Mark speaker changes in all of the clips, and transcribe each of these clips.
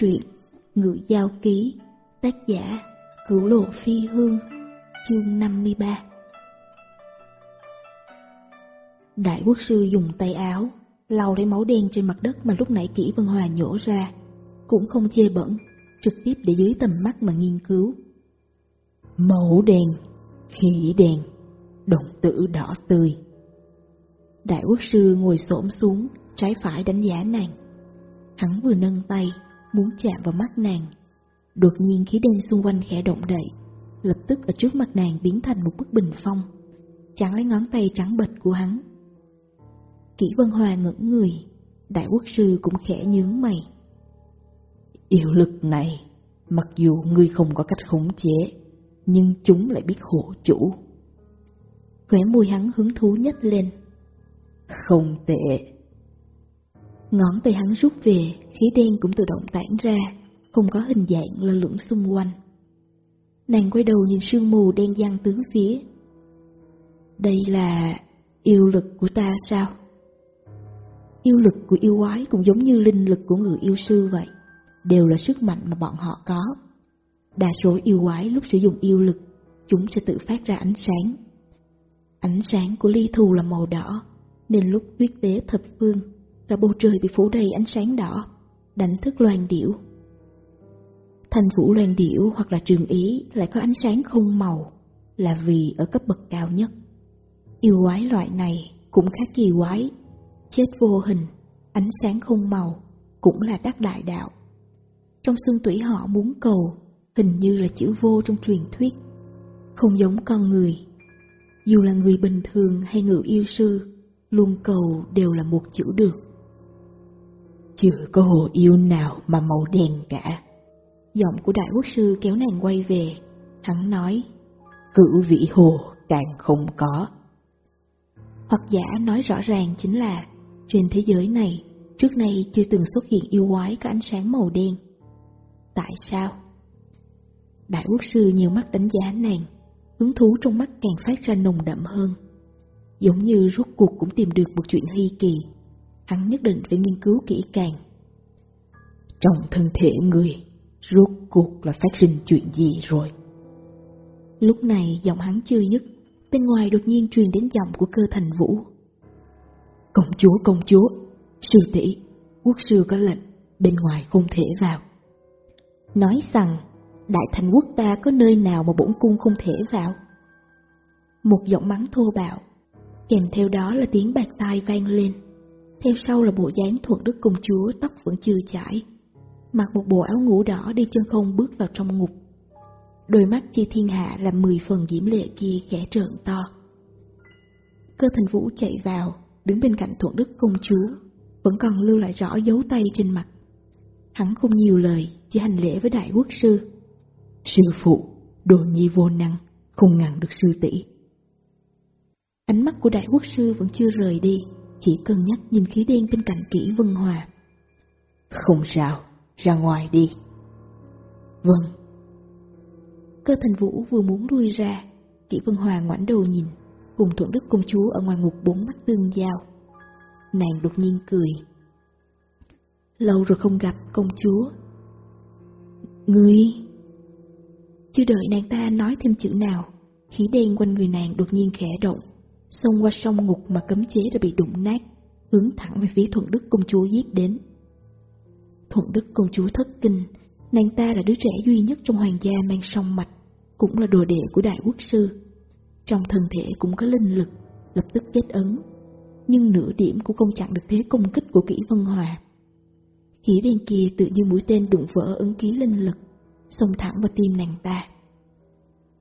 Speaker 1: truyện Ngự Giao Ký Tác giả Cửu Lộ Phi Hương Chương 53 Đại quốc sư dùng tay áo lau lấy máu đen trên mặt đất mà lúc nãy Kỷ Vân Hòa nhổ ra Cũng không chê bẩn Trực tiếp để dưới tầm mắt mà nghiên cứu. Máu đen, khỉ đen, động tử đỏ tươi. Đại quốc sư ngồi xổm xuống Trái phải đánh giá nàng. Hắn vừa nâng tay Muốn chạm vào mắt nàng. Đột nhiên khí đen xung quanh khẽ động đậy Lập tức ở trước mặt nàng biến thành một bức bình phong Chặn lấy ngón tay trắng bệch của hắn. Kỷ Vân Hòa ngẩn người Đại quốc sư cũng khẽ nhướng mày. Yêu lực này Mặc dù ngươi không có cách khống chế Nhưng chúng lại biết hộ chủ. Khóe môi hắn hứng thú nhất lên. Không tệ Ngón tay hắn rút về Khí đen cũng tự động tản ra Không có hình dạng lơ lửng xung quanh Nàng quay đầu nhìn sương mù đen giăng tứ phía Đây là yêu lực của ta sao? Yêu lực của yêu quái cũng giống như linh lực của người yêu sư vậy, đều là sức mạnh mà bọn họ có. Đa số yêu quái lúc sử dụng yêu lực, chúng sẽ tự phát ra ánh sáng. Ánh sáng của ly thù là màu đỏ, nên lúc huyết tế thập phương, cả bầu trời bị phủ đầy ánh sáng đỏ, đánh thức loàn điểu. Thành vũ loàn điểu hoặc là trường ý lại có ánh sáng không màu, là vì ở cấp bậc cao nhất. Yêu quái loại này cũng khác kỳ quái chết vô hình, ánh sáng không màu, cũng là đắc đại đạo. Trong xương tủy họ muốn cầu, hình như là chữ vô trong truyền thuyết, không giống con người. Dù là người bình thường hay người yêu sư, luôn cầu đều là một chữ được. Chưa có hồ yêu nào mà màu đen cả. Giọng của đại quốc sư kéo nàng quay về, hắn nói, cửu vị hồ càng không có. Hoặc giả nói rõ ràng chính là trên thế giới này, trước nay chưa từng xuất hiện yêu quái có ánh sáng màu đen. Tại sao? Đại quốc sư nhiều mắt đánh giá nàng, hứng thú trong mắt càng phát ra nồng đậm hơn. Giống như rốt cuộc cũng tìm được một chuyện hy kỳ, hắn nhất định phải nghiên cứu kỹ càng. Trong thân thể người, rốt cuộc là phát sinh chuyện gì rồi? Lúc này giọng hắn chưa dứt, bên ngoài đột nhiên truyền đến giọng của cơ thành vũ. Công chúa, công chúa, sư tỷ, quốc sư có lệnh, bên ngoài không thể vào. Nói rằng, đại thành quốc ta có nơi nào mà bổn cung không thể vào? Một giọng mắng thô bạo, kèm theo đó là tiếng bạc tai vang lên. Theo sau là bộ dáng thuận đức công chúa tóc vẫn chưa chải, mặc một bộ áo ngủ đỏ đi chân không bước vào trong ngục. Đôi mắt chi thiên hạ làm mười phần diễm lệ kia khẽ trợn to. Cơ thành vũ chạy vào, đứng bên cạnh thuận đức công chúa, vẫn còn lưu lại rõ dấu tay trên mặt. Hắn không nhiều lời, chỉ hành lễ với đại quốc sư. Sư phụ, đồ nhi vô năng, không ngăn được sư tỷ. Ánh mắt của đại quốc sư vẫn chưa rời đi, chỉ cân nhắc nhìn khí đen bên cạnh kỹ vân hòa. Không sao, ra ngoài đi. Vâng. Cơ thành vũ vừa muốn lui ra, kỹ vân hòa ngoảnh đầu nhìn, cùng thuận đức công chúa ở ngoài ngục bốn mắt tương giao. Nàng đột nhiên cười. Lâu rồi không gặp công chúa. Ngươi... Chưa đợi nàng ta nói thêm chữ nào, khí đen quanh người nàng đột nhiên khẽ động, xông qua sông ngục mà cấm chế đã bị đụng nát, hướng thẳng về phía Thuận Đức công chúa giết đến. Thuận Đức công chúa thất kinh, nàng ta là đứa trẻ duy nhất trong hoàng gia mang song mạch, cũng là đồ đệ của đại quốc sư. Trong thân thể cũng có linh lực, lập tức kết ấn, nhưng nửa điểm cũng không chặn được thế công kích của kỹ vân hòa. Khí đen kia tự như mũi tên đụng vỡ ấn ký linh lực, xông thẳng vào tim nàng ta.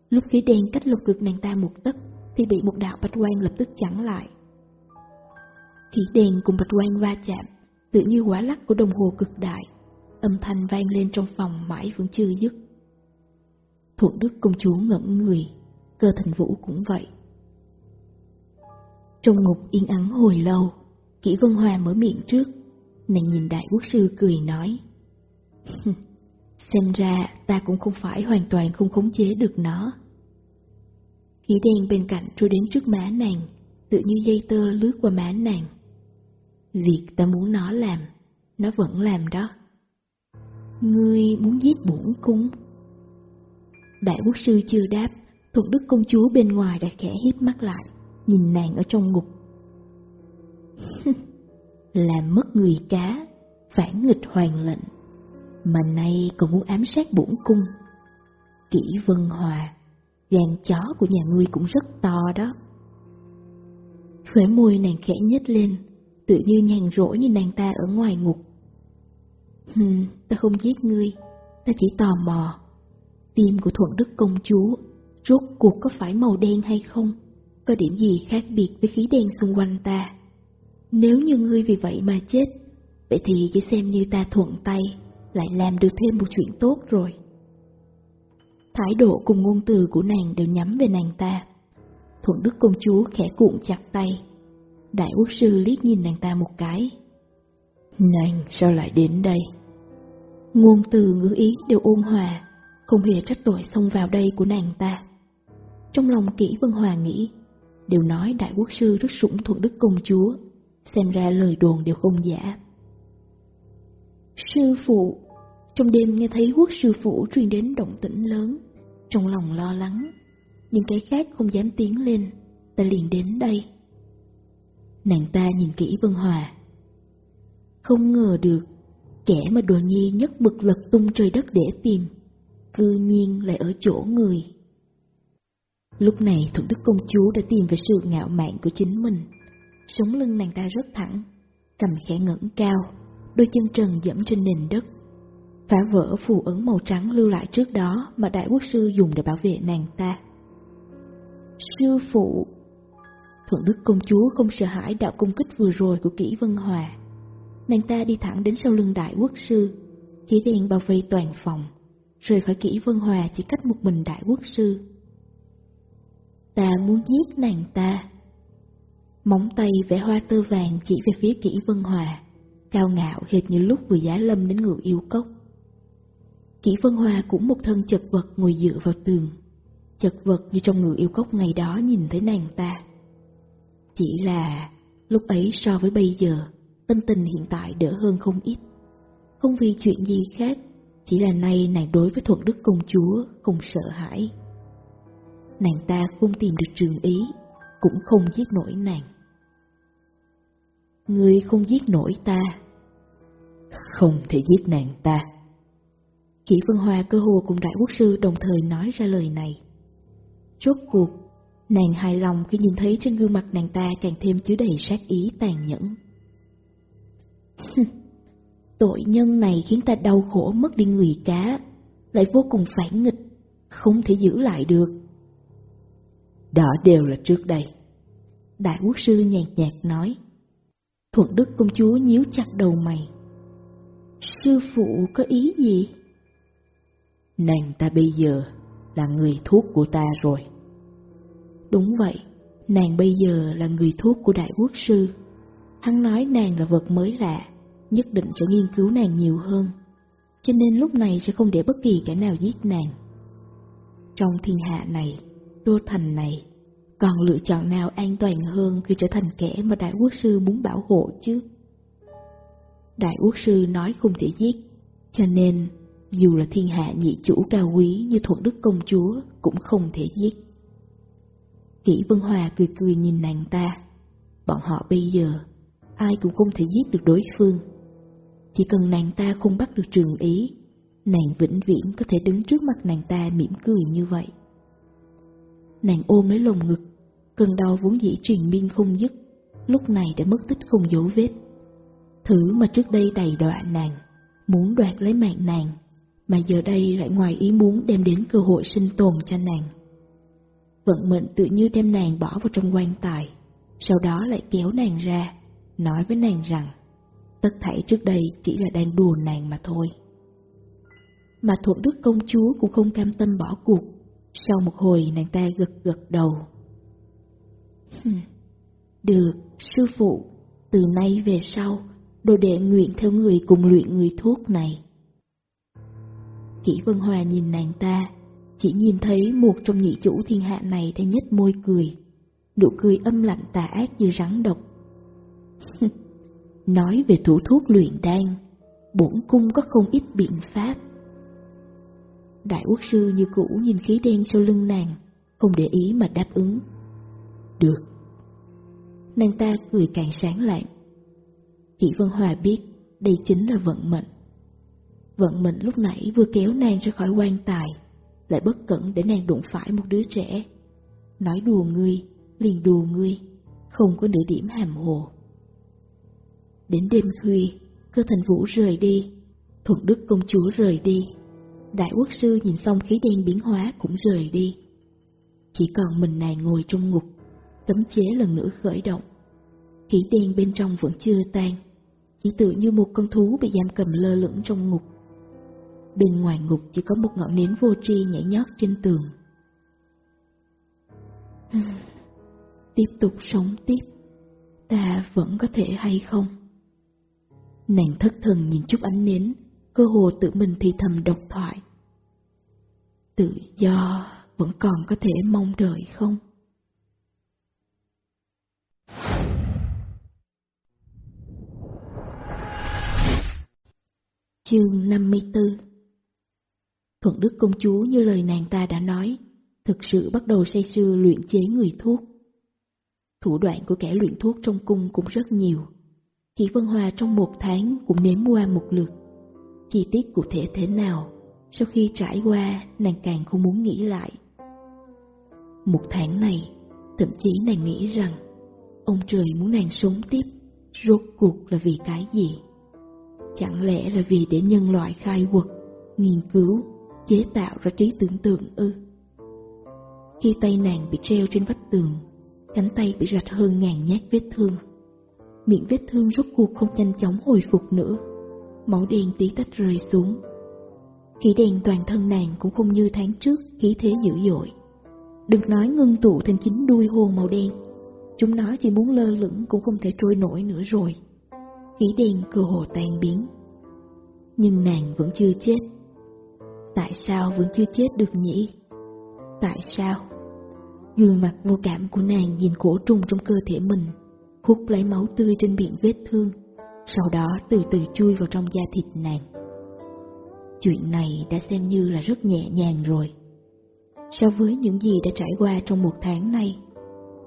Speaker 1: Lúc khí đen cách lục cực nàng ta một tấc, thì bị một đạo bạch quang lập tức chặn lại. Khí đèn cùng bạch quang va chạm, tự như quả lắc của đồng hồ cực đại, âm thanh vang lên trong phòng mãi vẫn chưa dứt. Thuận Đức công chúa ngẩn người, cơ thành vũ cũng vậy. Trong ngục yên ắng hồi lâu, Kỷ Vân Hòa mở miệng trước, nàng nhìn đại quốc sư cười nói. Xem ra ta cũng không phải hoàn toàn không khống chế được nó. Khí đen bên cạnh trôi đến trước má nàng, tự như dây tơ lướt qua má nàng. Việc ta muốn nó làm, nó vẫn làm đó. Ngươi muốn giết bổn cung? Đại quốc sư chưa đáp, thuận đức công chúa bên ngoài đã khẽ hiếp mắt lại, nhìn nàng ở trong ngục. Làm mất người cá, phản nghịch hoàng lệnh, mà nay còn muốn ám sát bổn cung. Kỷ Vân Hòa, gan chó của nhà ngươi cũng rất to đó. Khóe môi nàng khẽ nhếch lên, tự như nhàn rỗi như nàng ta ở ngoài ngục. Hừm, ta không giết ngươi, ta chỉ tò mò. Tim của Thuận Đức công chúa, rốt cuộc có phải màu đen hay không? Có điểm gì khác biệt với khí đen xung quanh ta? Nếu như ngươi vì vậy mà chết, vậy thì chỉ xem như ta thuận tay, lại làm được thêm một chuyện tốt rồi. Thái độ cùng ngôn từ của nàng đều nhắm về nàng ta. Thuận Đức công chúa khẽ cuộn chặt tay. Đại quốc sư liếc nhìn nàng ta một cái. Nàng sao lại đến đây? Ngôn từ ngữ ý đều ôn hòa, không hề trách tội xông vào đây của nàng ta. Trong lòng kỹ Vân Hòa nghĩ, đều nói đại quốc sư rất sủng thuận đức công chúa, xem ra lời đồn đều không giả. Sư phụ, trong đêm nghe thấy quốc sư phụ truyền đến động tĩnh lớn, trong lòng lo lắng, nhưng cái khác không dám tiến lên, ta liền đến đây. Nàng ta nhìn kỹ Vân Hòa. Không ngờ được, kẻ mà đồ nhi nhất bực lật tung trời đất để tìm, cư nhiên lại ở chỗ người. Lúc này Thuận Đức Công Chúa đã tìm về sự ngạo mạn của chính mình. Sống lưng nàng ta rất thẳng, cầm khẽ ngẩng cao, đôi chân trần dẫm trên nền đất. Phá vỡ phù ấn màu trắng lưu lại trước đó mà Đại Quốc Sư dùng để bảo vệ nàng ta. Sư phụ Thuận Đức Công Chúa không sợ hãi đạo công kích vừa rồi của Kỷ Vân Hòa. Nàng ta đi thẳng đến sau lưng Đại Quốc Sư, chỉ đen bao vây toàn phòng, rời khỏi Kỷ Vân Hòa chỉ cách một mình Đại Quốc Sư. Ta muốn giết nàng ta. Móng tay vẽ hoa tơ vàng chỉ về phía Kỷ Vân Hòa, cao ngạo hệt như lúc vừa giá lâm đến ngựa yêu cốc. Chỉ Vân Hòa cũng một thân chật vật ngồi dựa vào tường, chật vật như trong người yêu cốc ngày đó nhìn thấy nàng ta. Chỉ là lúc ấy so với bây giờ, tâm tình hiện tại đỡ hơn không ít. Không vì chuyện gì khác, chỉ là nay nàng đối với thuận đức công chúa không sợ hãi. Nàng ta không tìm được trường ý, cũng không giết nổi nàng. Ngươi không giết nổi ta. Không thể giết nàng ta. Kỷ Vân Hoa cơ hồ cùng Đại Quốc Sư đồng thời nói ra lời này. Rốt cuộc, nàng hài lòng khi nhìn thấy trên gương mặt nàng ta càng thêm chứa đầy sát ý tàn nhẫn. Tội nhân này khiến ta đau khổ mất đi người cá, lại vô cùng phản nghịch, không thể giữ lại được. Đó đều là trước đây. Đại quốc sư nhạt nhạt nói. Thuận Đức công chúa nhíu chặt đầu mày. Sư phụ có ý gì? Nàng ta bây giờ là người thuốc của ta rồi. Đúng vậy, nàng bây giờ là người thuốc của đại quốc sư. Hắn nói nàng là vật mới lạ, nhất định sẽ nghiên cứu nàng nhiều hơn. Cho nên lúc này sẽ không để bất kỳ kẻ nào giết nàng. Trong thiên hạ này, đô thành này, còn lựa chọn nào an toàn hơn khi trở thành kẻ mà đại quốc sư muốn bảo hộ chứ? Đại quốc sư nói không thể giết, cho nên dù là thiên hạ nhị chủ cao quý như thuận đức công chúa cũng không thể giết. Kỷ Vân Hòa cười cười nhìn nàng ta, bọn họ bây giờ ai cũng không thể giết được đối phương. Chỉ cần nàng ta không bắt được trường ý, nàng vĩnh viễn có thể đứng trước mặt nàng ta mỉm cười như vậy. Nàng ôm lấy lồng ngực, cơn đau vốn dĩ truyền miên không dứt, lúc này đã mất tích không dấu vết. Thứ mà trước đây đầy đọa nàng, muốn đoạt lấy mạng nàng, mà giờ đây lại ngoài ý muốn đem đến cơ hội sinh tồn cho nàng. Vận mệnh tự như đem nàng bỏ vào trong quan tài, sau đó lại kéo nàng ra, nói với nàng rằng tất thảy trước đây chỉ là đang đùa nàng mà thôi. Mà thuộc đức công chúa cũng không cam tâm bỏ cuộc, sau một hồi nàng ta gật gật đầu. Được, sư phụ, từ nay về sau, đồ đệ nguyện theo người cùng luyện người thuốc này. Kỷ Vân Hòa nhìn nàng ta, chỉ nhìn thấy một trong nhị chủ thiên hạ này đang nhếch môi cười, nụ cười âm lạnh tà ác như rắn độc. Nói về thủ thuốc luyện đan, bổn cung có không ít biện pháp. Đại quốc sư như cũ nhìn khí đen sau lưng nàng, không để ý mà đáp ứng. Được. Nàng ta cười càng sáng lạng. kỷ Vân Hòa biết đây chính là vận mệnh. Vận mệnh lúc nãy vừa kéo nàng ra khỏi quan tài, lại bất cẩn để nàng đụng phải một đứa trẻ. Nói đùa ngươi, liền đùa ngươi, không có nửa điểm hàm hồ. Đến đêm khuya, cơ thành vũ rời đi, thuận đức công chúa rời đi, đại quốc sư nhìn xong khí đen biến hóa cũng rời đi. Chỉ còn mình nàng ngồi trong ngục, cấm chế lần nữa khởi động. Khí đen bên trong vẫn chưa tan, chỉ tự như một con thú bị giam cầm lơ lửng trong ngục. Bên ngoài ngục chỉ có một ngọn nến vô tri nhảy nhót trên tường. tiếp tục sống tiếp, ta vẫn có thể hay không? Nàng thất thần nhìn chút ánh nến, cơ hồ tự mình thì thầm độc thoại. Tự do vẫn còn có thể mong đợi không? Chương 54 Thuận Đức Công Chúa như lời nàng ta đã nói, thực sự bắt đầu say sưa luyện chế người thuốc. Thủ đoạn của kẻ luyện thuốc trong cung cũng rất nhiều. Kỷ Vân Hòa trong một tháng cũng nếm qua một lượt. Chi tiết cụ thể thế nào, sau khi trải qua nàng càng không muốn nghĩ lại. Một tháng này, thậm chí nàng nghĩ rằng ông trời muốn nàng sống tiếp, rốt cuộc là vì cái gì? Chẳng lẽ là vì để nhân loại khai quật, nghiên cứu, chế tạo ra trí tưởng tượng ư? Khi tay nàng bị treo trên vách tường, cánh tay bị rạch hơn ngàn nhát vết thương. Miệng vết thương rốt cuộc không nhanh chóng hồi phục nữa, máu đen tí tách rơi xuống. Khí đen toàn thân nàng cũng không như tháng trước khí thế dữ dội. Đừng nói ngưng tụ thành chính đuôi hồ màu đen, chúng nó chỉ muốn lơ lửng cũng không thể trôi nổi nữa rồi. Khí đen cơ hồ tan biến. Nhưng nàng vẫn chưa chết. Tại sao vẫn chưa chết được nhỉ? Tại sao? Gương mặt vô cảm của nàng nhìn cổ trùng trong cơ thể mình, hút lấy máu tươi trên miệng vết thương, sau đó từ từ chui vào trong da thịt nàng. Chuyện này đã xem như là rất nhẹ nhàng rồi. So với những gì đã trải qua trong một tháng nay,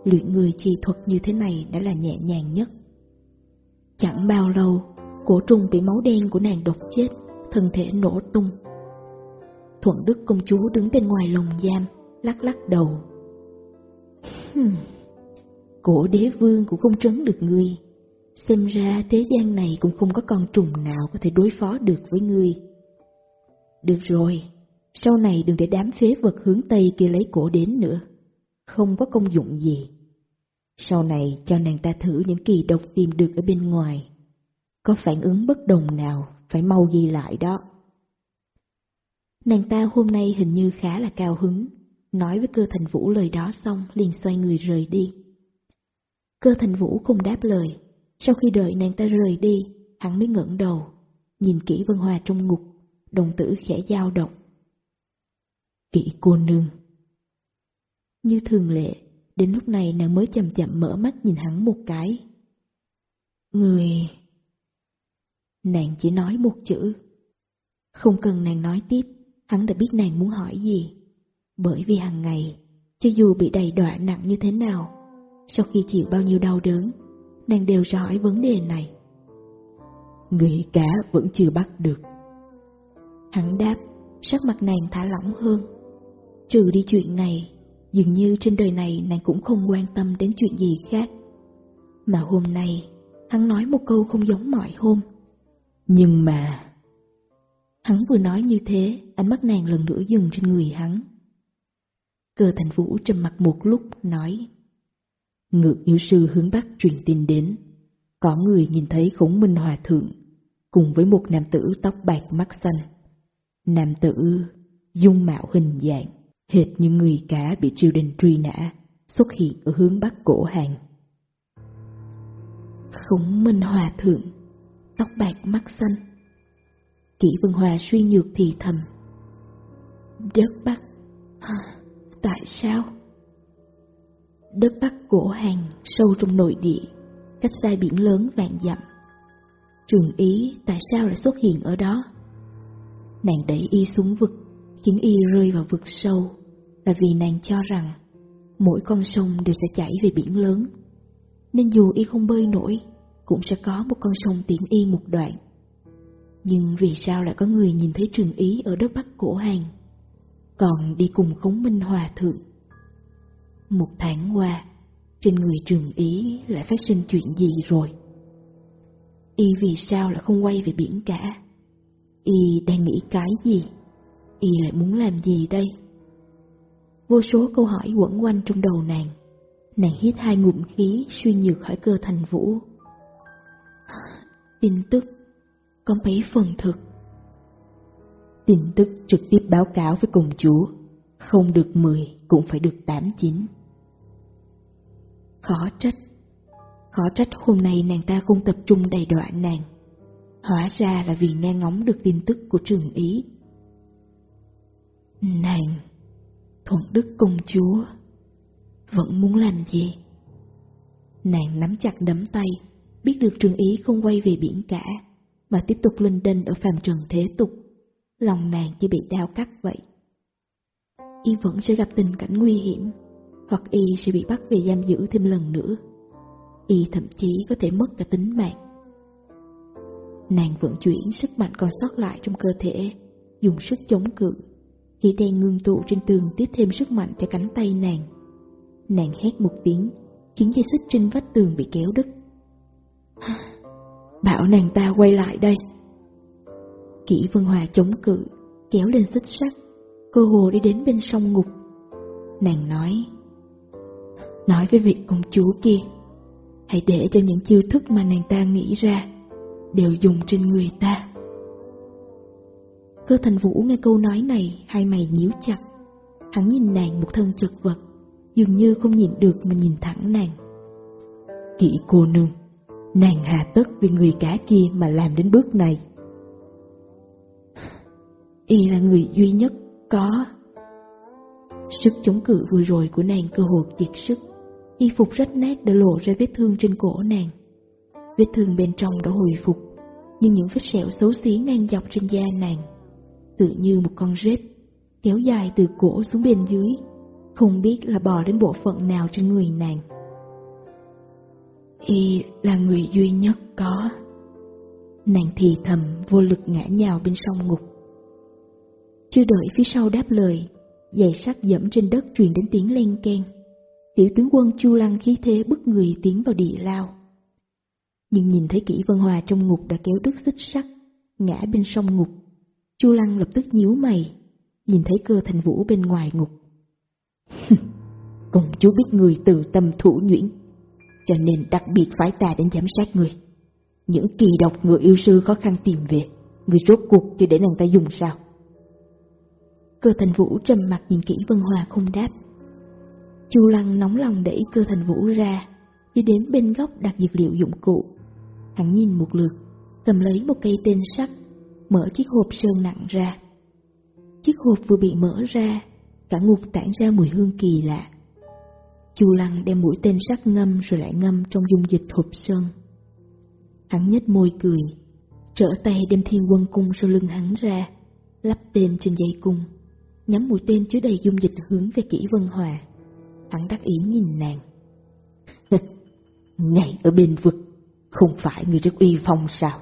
Speaker 1: luyện người chi thuật như thế này đã là nhẹ nhàng nhất. Chẳng bao lâu, cổ trùng bị máu đen của nàng độc chết, thân thể nổ tung. Thuận Đức công chúa đứng bên ngoài lồng giam, lắc lắc đầu. Hmm, cổ đế vương cũng không trấn được ngươi. Xem ra thế gian này cũng không có con trùng nào có thể đối phó được với ngươi. Được rồi, sau này đừng để đám phế vật hướng Tây kia lấy cổ đến nữa. Không có công dụng gì. Sau này cho nàng ta thử những kỳ độc tìm được ở bên ngoài. Có phản ứng bất đồng nào, phải mau ghi lại đó. Nàng ta hôm nay hình như khá là cao hứng, nói với cơ thành vũ lời đó xong liền xoay người rời đi. Cơ thành vũ không đáp lời, sau khi đợi nàng ta rời đi, hắn mới ngẩng đầu, nhìn kỹ Vân Hòa trong ngục, đồng tử khẽ dao động. Kỹ cô nương. Như thường lệ, đến lúc này nàng mới chậm chậm mở mắt nhìn hắn một cái. Người... Nàng chỉ nói một chữ. Không cần nàng nói tiếp, hắn đã biết nàng muốn hỏi gì. Bởi vì hàng ngày, cho dù bị đầy đọa nặng như thế nào, sau khi chịu bao nhiêu đau đớn, nàng đều hỏi vấn đề này. Người cá vẫn chưa bắt được. Hắn đáp, sắc mặt nàng thả lỏng hơn. Trừ đi chuyện này, dường như trên đời này nàng cũng không quan tâm đến chuyện gì khác. Mà hôm nay, hắn nói một câu không giống mọi hôm. Nhưng mà... Hắn vừa nói như thế, ánh mắt nàng lần nữa dừng trên người hắn. Cơ thành vũ trầm mặt một lúc, nói Ngược yếu sư hướng Bắc truyền tin đến, có người nhìn thấy khổng minh hòa thượng, cùng với một nam tử tóc bạc mắt xanh. Nam tử dung mạo hình dạng, hệt như người cá bị triều đình truy nã, xuất hiện ở hướng Bắc cổ hàng. Khổng minh hòa thượng, tóc bạc mắt xanh. Kỷ Vân Hòa suy nhược thì thầm. Đất Bắc, tại sao? Đất Bắc cổ hàng sâu trong nội địa, cách xa biển lớn vạn dặm. Trường ý tại sao lại xuất hiện ở đó? Nàng đẩy y xuống vực, khiến y rơi vào vực sâu, là vì nàng cho rằng mỗi con sông đều sẽ chảy về biển lớn. Nên dù y không bơi nổi, cũng sẽ có một con sông tiễn y một đoạn. Nhưng vì sao lại có người nhìn thấy trường ý ở đất Bắc Cổ Hàng, còn đi cùng khống minh hòa thượng? Một tháng qua, trên người trường ý lại phát sinh chuyện gì rồi? Y vì sao lại không quay về biển cả? Y đang nghĩ cái gì? Y lại muốn làm gì đây? Vô số câu hỏi quẩn quanh trong đầu nàng. Nàng hít hai ngụm khí suy nhược khỏi cơ thành vũ. Tin tức có mấy phần thực. Tin tức trực tiếp báo cáo với công chúa, không được 10 cũng phải được 8-9. Khó trách, khó trách hôm nay nàng ta không tập trung đầy đọa nàng. Hóa ra là vì nghe ngóng được tin tức của trường ý. Nàng, thuận đức công chúa, vẫn muốn làm gì? Nàng nắm chặt đấm tay, biết được trường ý không quay về biển cả, mà tiếp tục linh đinh ở phàm trần thế tục. Lòng nàng chỉ bị đau cắt vậy. Y vẫn sẽ gặp tình cảnh nguy hiểm, hoặc Y sẽ bị bắt về giam giữ thêm lần nữa. Y thậm chí có thể mất cả tính mạng. Nàng vận chuyển sức mạnh còn sót lại trong cơ thể, dùng sức chống cự. Chỉ đen ngưng tụ trên tường tiếp thêm sức mạnh cho cánh tay nàng. Nàng hét một tiếng, khiến dây xích trên vách tường bị kéo đứt. Bảo nàng ta quay lại đây. Kỷ Vân Hòa chống cự, kéo lên xích sắt, cơ hồ đi đến bên sông ngục. Nàng nói, nói với vị công chúa kia, hãy để cho những chiêu thức mà nàng ta nghĩ ra, đều dùng trên người ta. Cơ thành vũ nghe câu nói này, hai mày nhíu chặt. Hắn nhìn nàng một thân chật vật, dường như không nhìn được mà nhìn thẳng nàng. Kỵ cô nương, nàng hà tất vì người cả kia mà làm đến bước này. Y là người duy nhất có. Sức chống cự vừa rồi của nàng cơ hồ kiệt sức. Y phục rách nát đã lộ ra vết thương trên cổ nàng. Vết thương bên trong đã hồi phục, nhưng những vết sẹo xấu xí ngang dọc trên da nàng, tự như một con rết, kéo dài từ cổ xuống bên dưới, không biết là bò đến bộ phận nào trên người nàng. Y là người duy nhất có. Nàng thì thầm vô lực ngã nhào bên sông ngục. Chưa đợi phía sau đáp lời, giày sắt dẫm trên đất truyền đến tiếng len keng. Tiểu tướng quân Chu Lăng khí thế bức người tiến vào địa lao. Nhưng nhìn thấy kỹ Vân Hòa trong ngục đã kéo đứt xích sắt, ngã bên sông ngục. Chu Lăng lập tức nhíu mày, nhìn thấy cơ thành vũ bên ngoài ngục. Công chúa biết người từ tâm thủ nhuyễn, cho nên đặc biệt phải ta đến giám sát người. Những kỳ độc người yêu sư khó khăn tìm về, người rốt cuộc chưa để nàng ta dùng sao? Cơ thành vũ trầm mặt nhìn kỹ Vân Hòa không đáp. Chu Lăng nóng lòng đẩy cơ thành vũ ra, đi đến bên góc đặt dược liệu dụng cụ. Hắn nhìn một lượt, cầm lấy một cây tên sắt, mở chiếc hộp sơn nặng ra. Chiếc hộp vừa bị mở ra, cả ngục tản ra mùi hương kỳ lạ. Chu Lăng đem mũi tên sắc ngâm rồi lại ngâm trong dung dịch hộp sơn. Hắn nhếch môi cười, trở tay đem thiên quân cung sau lưng hắn ra, lắp tên trên dây cung, nhắm mũi tên chứa đầy dung dịch hướng về kỹ Vân Hòa. Hắn đắc ý nhìn nàng. Ngày ở bên vực, không phải người rất uy phong sao?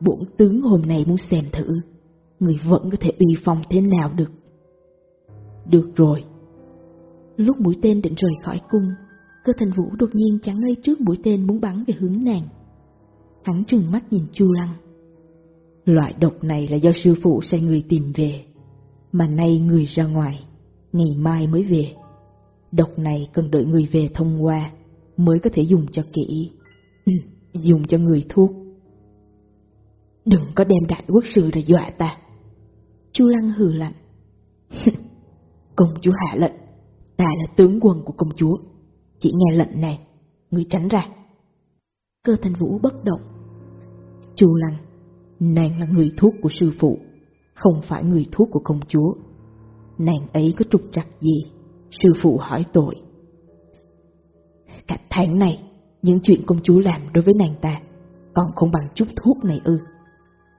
Speaker 1: Bổn tướng hôm nay muốn xem thử, người vẫn có thể uy phong thế nào được. Được rồi. Lúc mũi tên định rời khỏi cung, cơ thành vũ đột nhiên chắn ngay trước mũi tên muốn bắn về hướng nàng. Hắn trừng mắt nhìn Chu Lăng. Loại độc này là do sư phụ sai người tìm về, mà nay người ra ngoài, ngày mai mới về. Độc này cần đợi người về thông qua mới có thể dùng cho kỹ, ừ, dùng cho người thuốc. Đừng có đem đại quốc sư ra dọa ta. Chu Lăng hừ lạnh. công chúa hạ lệnh, ta là tướng quân của công chúa, chỉ nghe lệnh này, ngươi tránh ra. Cơ thành vũ bất động. Chu Lăng, nàng là người thuốc của sư phụ, không phải người thuốc của công chúa. Nàng ấy có trục trặc gì? Sư phụ hỏi tội. Cả tháng này, những chuyện công chúa làm đối với nàng ta,
Speaker 2: Còn không bằng chút thuốc này ư.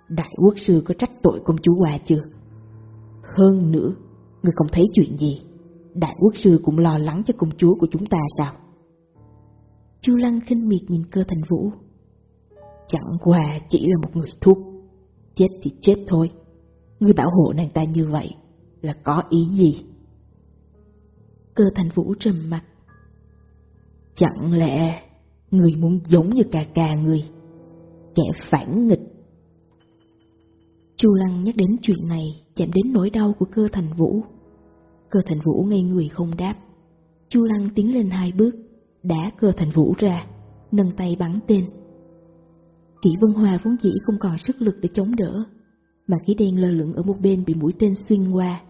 Speaker 2: Đại quốc sư có trách tội công chúa qua chưa? Hơn nữa, người không thấy chuyện gì. Đại quốc sư cũng lo lắng cho công chúa của chúng ta sao?
Speaker 1: Chu Lăng khinh miệt nhìn cơ thành vũ.
Speaker 2: Chẳng qua chỉ là một người thuốc. Chết thì chết thôi. Ngươi bảo hộ nàng ta như vậy là có ý gì?
Speaker 1: Cơ thành vũ trầm mặt.
Speaker 2: Chẳng lẽ người muốn giống như ca ca người, kẻ phản nghịch?
Speaker 1: Chu Lăng nhắc đến chuyện này chạm đến nỗi đau của cơ thành vũ. Cơ thành vũ ngây người không đáp. Chu Lăng tiến lên hai bước, đá cơ thành vũ ra, nâng tay bắn tên. Kỷ Vân Hòa vốn dĩ không còn sức lực để chống đỡ, mà khí đen lơ lửng ở một bên bị mũi tên xuyên qua.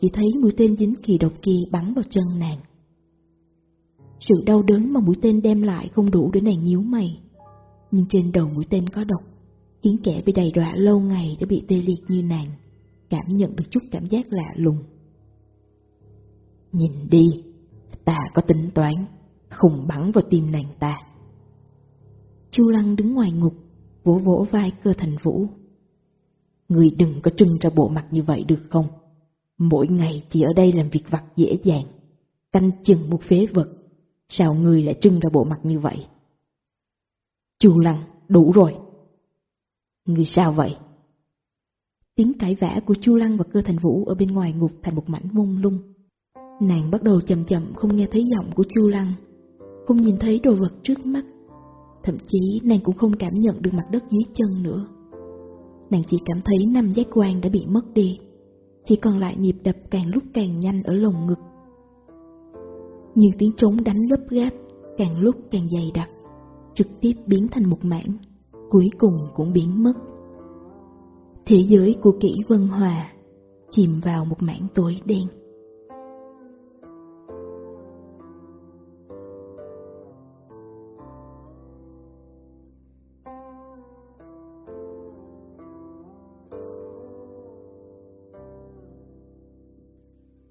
Speaker 1: Chỉ thấy mũi tên dính kỳ độc kia bắn vào chân nàng. Sự đau đớn mà mũi tên đem lại không đủ để nàng nhíu mày. Nhưng trên đầu mũi tên có độc, khiến kẻ bị đầy đọa lâu ngày đã bị tê liệt như nàng, cảm nhận được chút cảm giác lạ lùng.
Speaker 2: Nhìn đi, ta có tính toán, khùng bắn vào tim nàng ta.
Speaker 1: Chu Lăng đứng ngoài ngục, vỗ vỗ vai cơ thành vũ.
Speaker 2: Người đừng có trưng ra bộ mặt như vậy được không? Mỗi ngày chỉ ở đây làm việc vặt dễ dàng, canh chừng một phế vật, sao người lại trưng ra bộ mặt như vậy? Chu Lăng, đủ rồi. Người sao vậy?
Speaker 1: Tiếng cãi vã của Chu Lăng và cơ thành vũ ở bên ngoài ngục thành một mảnh mông lung. Nàng bắt đầu chậm chậm không nghe thấy giọng của Chu Lăng, không nhìn thấy đồ vật trước mắt. Thậm chí nàng cũng không cảm nhận được mặt đất dưới chân nữa. Nàng chỉ cảm thấy năm giác quan đã bị mất đi, chỉ còn lại nhịp đập càng lúc càng nhanh ở lồng ngực. Nhưng tiếng trống đánh gấp gáp, càng lúc càng dày đặc, trực tiếp biến thành một mảng, cuối cùng cũng biến mất. Thế giới của kỹ vân hòa chìm vào một mảng tối đen.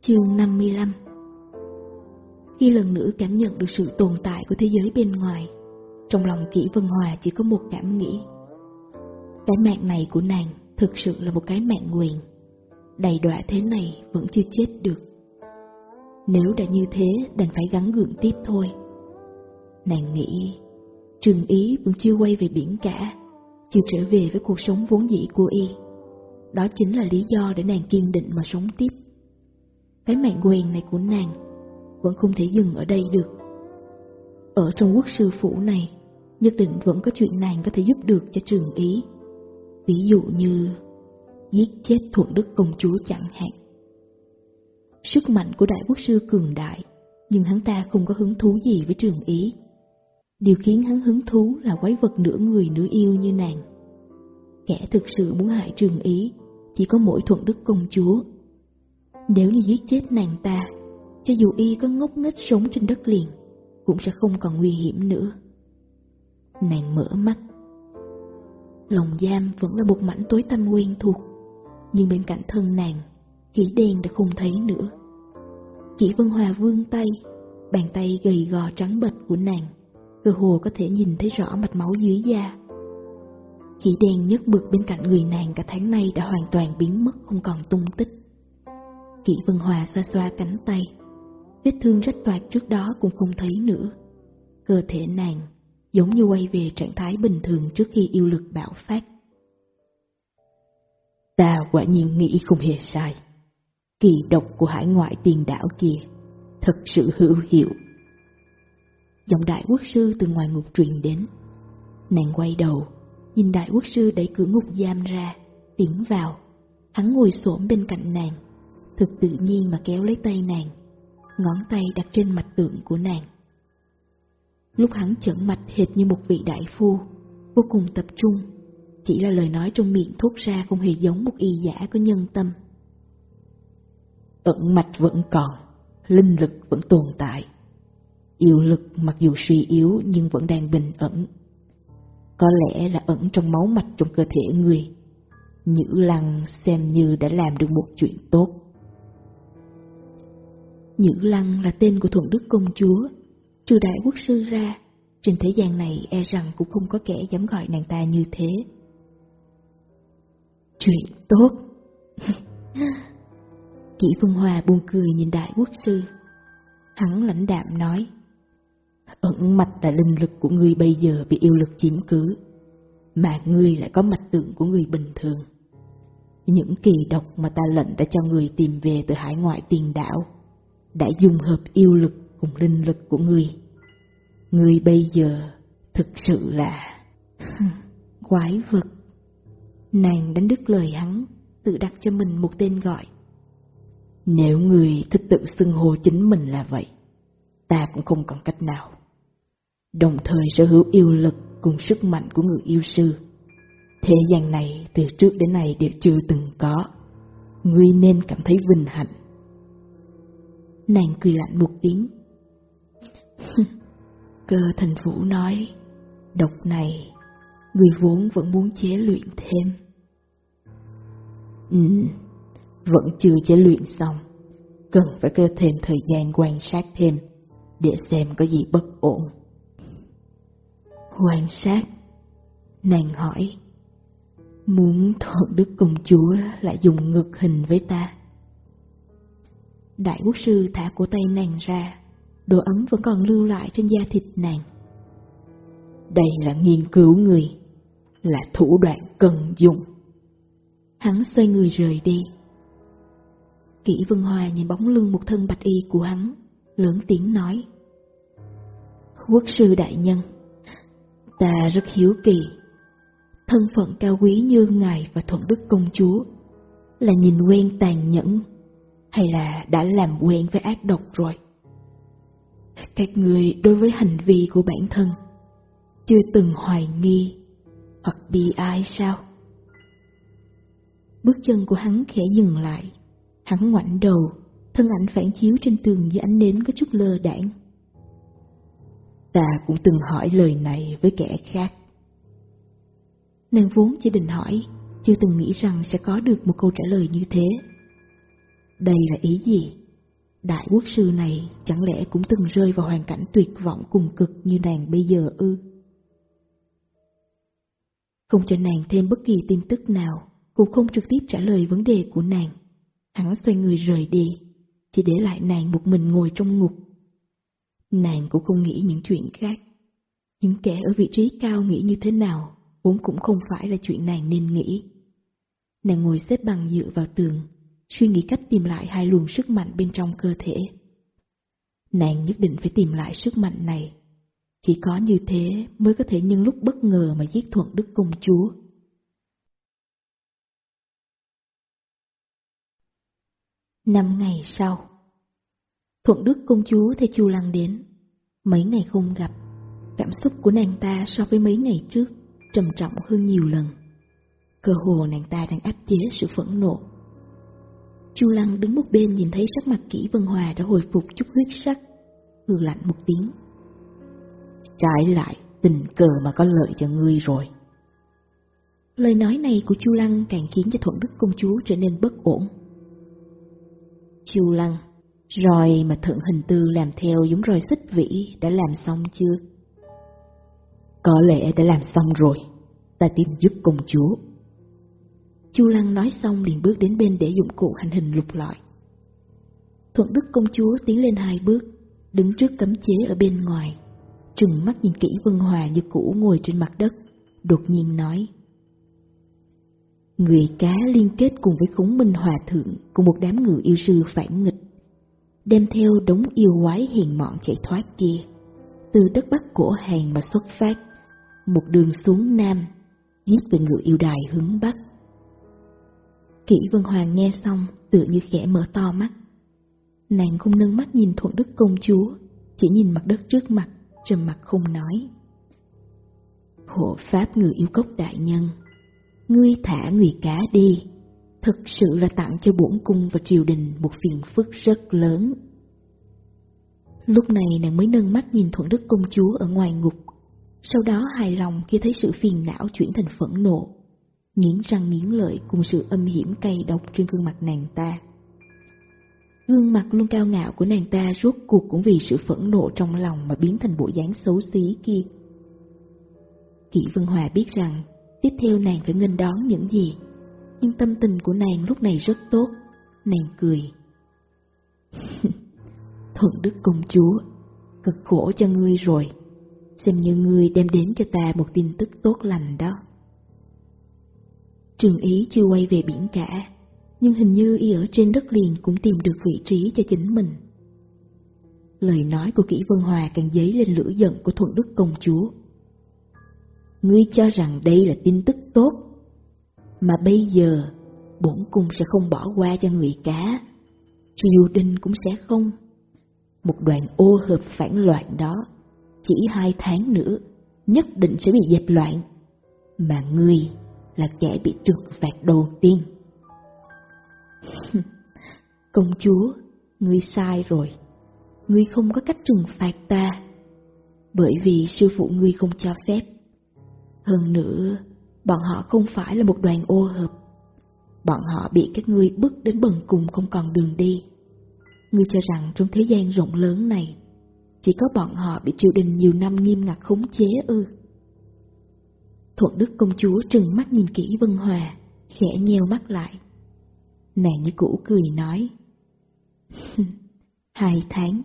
Speaker 1: Chương 55 Khi lần nữa cảm nhận được sự tồn tại của thế giới bên ngoài, trong lòng kỹ Vân Hòa chỉ có một cảm nghĩ. Cái mạng này của nàng thực sự là một cái mạng nguyền, đầy đọa thế này vẫn chưa chết được. Nếu đã như thế đành phải gắn gượng tiếp thôi. Nàng nghĩ, trường ý vẫn chưa quay về biển cả, chưa trở về với cuộc sống vốn dĩ của y. Đó chính là lý do để nàng kiên định mà sống tiếp. Cái mạng quyền này của nàng vẫn không thể dừng ở đây được. Ở trong quốc sư phủ này, nhất định vẫn có chuyện nàng có thể giúp được cho trường ý. Ví dụ như giết chết thuận đức công chúa chẳng hạn. Sức mạnh của đại quốc sư cường đại, nhưng hắn ta không có hứng thú gì với trường ý. Điều khiến hắn hứng thú là quái vật nửa người nửa yêu như nàng. Kẻ thực sự muốn hại trường ý, chỉ có mỗi thuận đức công chúa nếu như giết chết nàng ta, cho dù y có ngốc nghếch sống trên đất liền, cũng sẽ không còn nguy hiểm nữa. Nàng mở mắt. Lòng giam vẫn là một mảnh tối tăm quen thuộc, nhưng bên cạnh thân nàng, Khỉ đen đã không thấy nữa. Chỉ Vân Hòa vươn tay, bàn tay gầy gò trắng bệch của nàng, cơ hồ có thể nhìn thấy rõ mạch máu dưới da. Chỉ đen nhất bực bên cạnh người nàng cả tháng nay đã hoàn toàn biến mất không còn tung tích chị Vân Hòa xoa xoa cánh tay. Vết thương rách toạc trước đó cũng không thấy nữa. Cơ thể nàng giống như quay về trạng thái bình thường trước khi yêu lực bạo phát.
Speaker 2: Ta quả nhiên nghĩ không hề sai. Kỳ độc của hải ngoại tiền đảo kia thật sự hữu hiệu.
Speaker 1: Giọng đại quốc sư từ ngoài ngục truyền đến. Nàng quay đầu, nhìn đại quốc sư đẩy cửa ngục giam ra, tiến vào. Hắn ngồi xổm bên cạnh nàng, thực tự nhiên mà kéo lấy tay nàng, ngón tay đặt trên mạch tượng của nàng. Lúc hắn chẩn mạch hệt như một vị đại phu, vô cùng tập trung, chỉ là lời nói trong miệng thốt ra không hề giống một y giả có nhân tâm.
Speaker 2: Ẩn mạch vẫn còn, linh lực vẫn tồn tại. Yêu lực mặc dù suy yếu nhưng vẫn đang bình ẩn. Có lẽ là ẩn trong máu mạch trong cơ thể người. Nhữ Lăng xem như đã làm được một chuyện tốt.
Speaker 1: Nhữ Lăng là tên của Thuận Đức Công Chúa, trừ đại quốc sư ra, trên thế gian này e rằng cũng không có kẻ dám gọi nàng ta như thế. Chuyện tốt. Kỷ Phương Hòa buồn cười nhìn đại quốc sư. Hắn lãnh đạm nói, ẩn mạch là linh lực của ngươi bây giờ bị yêu lực chiếm cứ, mà ngươi lại có mạch tượng của người bình thường. Những kỳ độc mà ta lệnh đã cho người tìm về từ hải ngoại tiền đảo, đã dung hợp yêu lực cùng linh lực của ngươi. Ngươi bây giờ thực sự là quái vật. Nàng đánh đứt lời hắn, tự đặt cho mình một tên gọi. Nếu người thích tự xưng hô chính mình là vậy, ta cũng không còn cách nào. Đồng thời sở hữu yêu lực cùng sức mạnh của người yêu sư. Thế gian này từ trước đến nay đều chưa từng có. Ngươi nên cảm thấy vinh hạnh. Nàng cười lạnh một tiếng. Cơ thành vũ nói, độc này, người vốn vẫn muốn chế luyện thêm. Ừ, vẫn chưa chế luyện xong, cần phải cơ thêm thời gian quan sát thêm, để xem có gì bất ổn. Quan sát, nàng hỏi, muốn thuận đức công chúa lại dùng ngực hình với ta. Đại quốc sư thả cổ tay nàng ra, độ ấm vẫn còn lưu lại trên da thịt nàng. Đây là nghiên cứu người, là thủ đoạn cần dùng. Hắn xoay người rời đi. Kỷ Vân Hoa nhìn bóng lưng một thân bạch y của hắn, lớn tiếng nói. Quốc sư đại nhân, ta rất hiếu kỳ. Thân phận cao quý như ngài và thuận đức công chúa là nhìn quen tàn nhẫn hay là đã làm quen với ác độc rồi? Các người đối với hành vi của bản thân chưa từng hoài nghi hoặc bi ai sao? Bước chân của hắn khẽ dừng lại, hắn ngoảnh đầu, thân ảnh phản chiếu trên tường dưới ánh nến có chút lơ đãng. Ta cũng từng hỏi lời này với kẻ khác. Nàng vốn chỉ định hỏi, chưa từng nghĩ rằng sẽ có được một câu trả lời như thế. Đây là ý gì? Đại quốc sư này chẳng lẽ cũng từng rơi vào hoàn cảnh tuyệt vọng cùng cực như nàng bây giờ ư? Không cho nàng thêm bất kỳ tin tức nào, cũng không trực tiếp trả lời vấn đề của nàng. Hắn xoay người rời đi, chỉ để lại nàng một mình ngồi trong ngục. Nàng cũng không nghĩ những chuyện khác. Những kẻ ở vị trí cao nghĩ như thế nào, vốn cũng không phải là chuyện nàng nên nghĩ. Nàng ngồi xếp bằng dựa vào tường, suy nghĩ cách tìm lại hai luồng sức mạnh bên trong cơ thể. Nàng nhất định phải tìm lại sức mạnh này. Chỉ có như thế mới có thể nhân lúc bất ngờ mà giết thuận đức công chúa. Năm ngày sau, Thuận Đức công chúa theo Chu Lăng đến. Mấy ngày không gặp, cảm xúc của nàng ta so với mấy ngày trước trầm trọng hơn nhiều lần. Cơ hồ nàng ta đang áp chế sự phẫn nộ Chu Lăng đứng một bên nhìn thấy sắc mặt kỹ Vân Hòa đã hồi phục chút huyết sắc, hư lạnh một tiếng. Trái lại, tình cờ mà có lợi cho ngươi rồi. Lời nói này của Chu Lăng càng khiến cho Thuận Đức công chúa trở nên bất ổn. Chu Lăng, rồi mà thượng hình tư làm theo giống roi xích vĩ đã làm xong chưa? Có lẽ đã làm xong rồi, ta tìm giúp công chúa. Chu Lăng nói xong liền bước đến bên để dụng cụ hành hình lục lọi. Thuận Đức công chúa tiến lên hai bước, đứng trước cấm chế ở bên ngoài, trừng mắt nhìn kỹ Vân Hòa như cũ ngồi trên mặt đất, đột nhiên nói. Người cá liên kết cùng với khống minh hòa thượng cùng một đám người yêu sư phản nghịch, đem theo đống yêu quái hiền mọn chạy thoát kia, từ đất bắc cổ hàng mà xuất phát, một đường xuống nam, giết về người yêu đài hướng bắc. Kỷ Vân Hoàng nghe xong tựa như khẽ mở to mắt. Nàng không nâng mắt nhìn thuận đức công chúa, chỉ nhìn mặt đất trước mặt, trầm mặt không nói. Hộ pháp người yêu cốc đại nhân, ngươi thả người cá đi, thực sự là tặng cho bổn cung và triều đình một phiền phức rất lớn. Lúc này nàng mới nâng mắt nhìn thuận đức công chúa ở ngoài ngục, sau đó hài lòng khi thấy sự phiền não chuyển thành phẫn nộ nghiến răng nghiến lợi cùng sự âm hiểm cay độc trên gương mặt nàng ta. Gương mặt luôn cao ngạo của nàng ta rốt cuộc cũng vì sự phẫn nộ trong lòng mà biến thành bộ dáng xấu xí kia. Kỷ Vân Hòa biết rằng tiếp theo nàng phải nghênh đón những gì, nhưng tâm tình của nàng lúc này rất tốt, nàng cười. Thuận Đức Công Chúa, cực khổ cho ngươi rồi, xem như ngươi đem đến cho ta một tin tức tốt lành đó. Trường Ý chưa quay về biển cả, nhưng hình như y ở trên đất liền cũng tìm được vị trí cho chính mình. Lời nói của Kỷ Vân Hòa càng dấy lên lửa giận của Thuận Đức Công Chúa. Ngươi cho rằng đây là tin tức tốt, mà bây giờ bổn cung sẽ không bỏ qua cho người cá, triều đình cũng sẽ không. Một đoàn ô hợp phản loạn đó, chỉ hai tháng nữa, nhất định sẽ bị dẹp loạn, mà ngươi là kẻ bị trừng phạt đầu tiên. Công chúa, ngươi sai rồi. Ngươi không có cách trừng phạt ta, bởi vì sư phụ ngươi không cho phép. Hơn nữa, bọn họ không phải là một đoàn ô hợp. Bọn họ bị các ngươi bức đến bần cùng không còn đường đi. Ngươi cho rằng trong thế gian rộng lớn này, chỉ có bọn họ bị triều đình nhiều năm nghiêm ngặt khống chế ư. Thuận Đức công chúa trừng mắt nhìn kỹ Vân Hòa, khẽ nheo mắt lại. Nàng như cũ cười nói. hai tháng,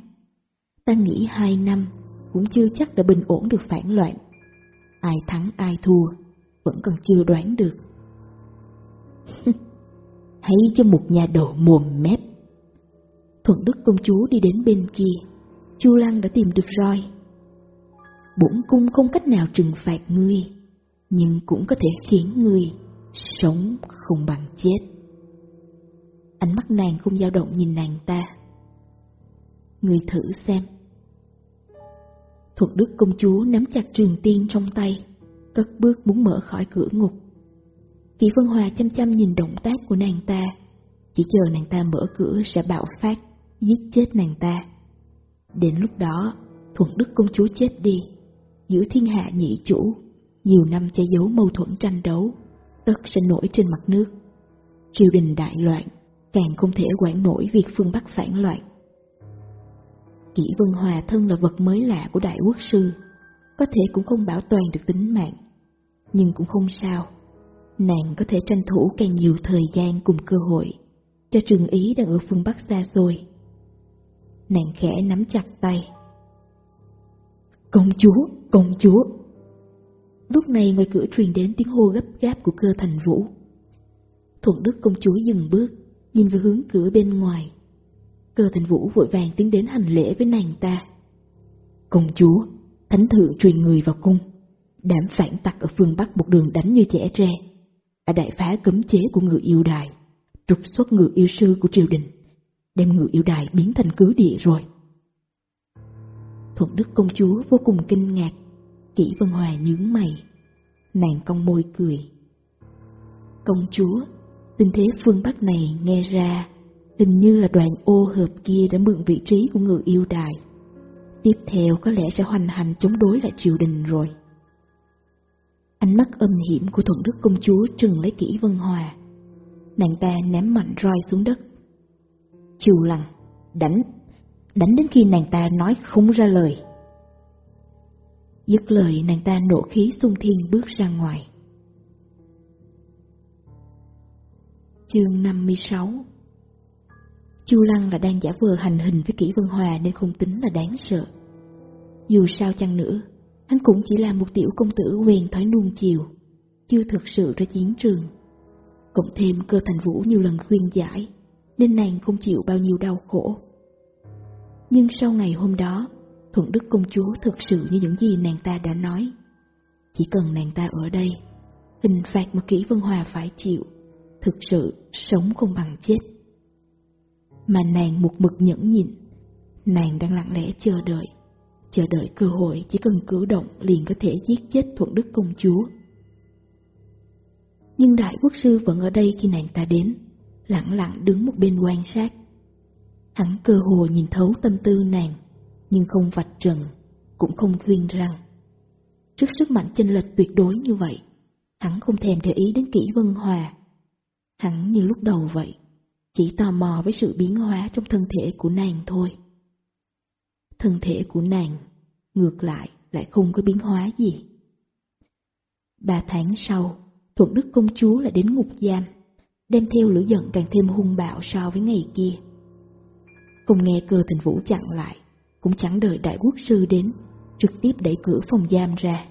Speaker 1: ta nghĩ hai năm cũng chưa chắc đã bình ổn được phản loạn. Ai thắng ai thua, vẫn còn chưa đoán được. Hãy cho một nhà đầu mồm mép. Thuận Đức công chúa đi đến bên kia, Chu Lăng đã tìm được roi. Bổn cung không cách nào trừng phạt ngươi, nhưng cũng có thể khiến người sống không bằng chết. Ánh mắt nàng không dao động nhìn nàng ta. người thử xem. Thuật đức công chúa nắm chặt trường tiên trong tay, cất bước muốn mở khỏi cửa ngục. Kỳ Vân Hòa chăm chăm nhìn động tác của nàng ta, chỉ chờ nàng ta mở cửa sẽ bạo phát, giết chết nàng ta. Đến lúc đó, Thuận Đức công chúa chết đi, giữa thiên hạ nhị chủ, nhiều năm che giấu mâu thuẫn tranh đấu, tất sẽ nổi trên mặt nước. Triều đình đại loạn, càng không thể quản nổi việc phương Bắc phản loạn. Kỷ Vân Hòa thân là vật mới lạ của đại quốc sư, có thể cũng không bảo toàn được tính mạng, nhưng cũng không sao. Nàng có thể tranh thủ càng nhiều thời gian cùng cơ hội cho trường ý đang ở phương Bắc xa xôi. Nàng khẽ nắm chặt tay. Công chúa, công chúa! Lúc này ngoài cửa truyền đến tiếng hô gấp gáp của cơ thành vũ. Thuận Đức công chúa dừng bước, nhìn về hướng cửa bên ngoài. Cơ thành vũ vội vàng tiến đến hành lễ với nàng ta. Công chúa, thánh thượng truyền người vào cung. Đám phản tặc ở phương Bắc một đường đánh như trẻ tre. Đã đại phá cấm chế của người yêu đài, trục xuất người yêu sư của triều đình, đem người yêu đài biến thành cứ địa rồi. Thuận Đức công chúa vô cùng kinh ngạc, kỹ Vân Hòa nhướng mày. Nàng cong môi cười. Công chúa, Tình thế phương Bắc này nghe ra hình như là đoàn ô hợp kia đã mượn vị trí của người yêu đài. Tiếp theo có lẽ sẽ hoành hành chống đối lại triều đình rồi. Ánh mắt âm hiểm của thuận đức công chúa trừng lấy kỹ vân hòa. Nàng ta ném mạnh roi xuống đất. chiều lăng, đánh, đánh đến khi nàng ta nói không ra lời. Dứt lời nàng ta nổ khí xung thiên bước ra ngoài. Chương 56 Chu Lăng là đang giả vờ hành hình với Kỷ Vân Hòa nên không tính là đáng sợ. Dù sao chăng nữa, hắn cũng chỉ là một tiểu công tử quen thói nuông chiều, chưa thực sự ra chiến trường. Cộng thêm cơ thành vũ nhiều lần khuyên giải, nên nàng không chịu bao nhiêu đau khổ. Nhưng sau ngày hôm đó, Thuận Đức Công Chúa thực sự như những gì nàng ta đã nói. Chỉ cần nàng ta ở đây, hình phạt mà Kỷ Vân Hòa phải chịu thực sự sống không bằng chết. Mà nàng một mực nhẫn nhịn, nàng đang lặng lẽ chờ đợi, chờ đợi cơ hội chỉ cần cử động liền có thể giết chết thuận đức công chúa. Nhưng đại quốc sư vẫn ở đây khi nàng ta đến, lặng lặng đứng một bên quan sát. Hắn cơ hồ nhìn thấu tâm tư nàng, nhưng không vạch trần, cũng không khuyên răng. Trước sức mạnh chênh lệch tuyệt đối như vậy, hắn không thèm để ý đến kỹ vân hòa Hắn như lúc đầu vậy, chỉ tò mò với sự biến hóa trong thân thể của nàng thôi. Thân thể của nàng, ngược lại, lại không có biến hóa gì. Ba tháng sau, Thuận Đức công chúa lại đến ngục giam, đem theo lửa giận càng thêm hung bạo so với ngày kia. Không nghe cơ thành vũ chặn lại, cũng chẳng đợi đại quốc sư đến, trực tiếp đẩy cửa phòng giam ra.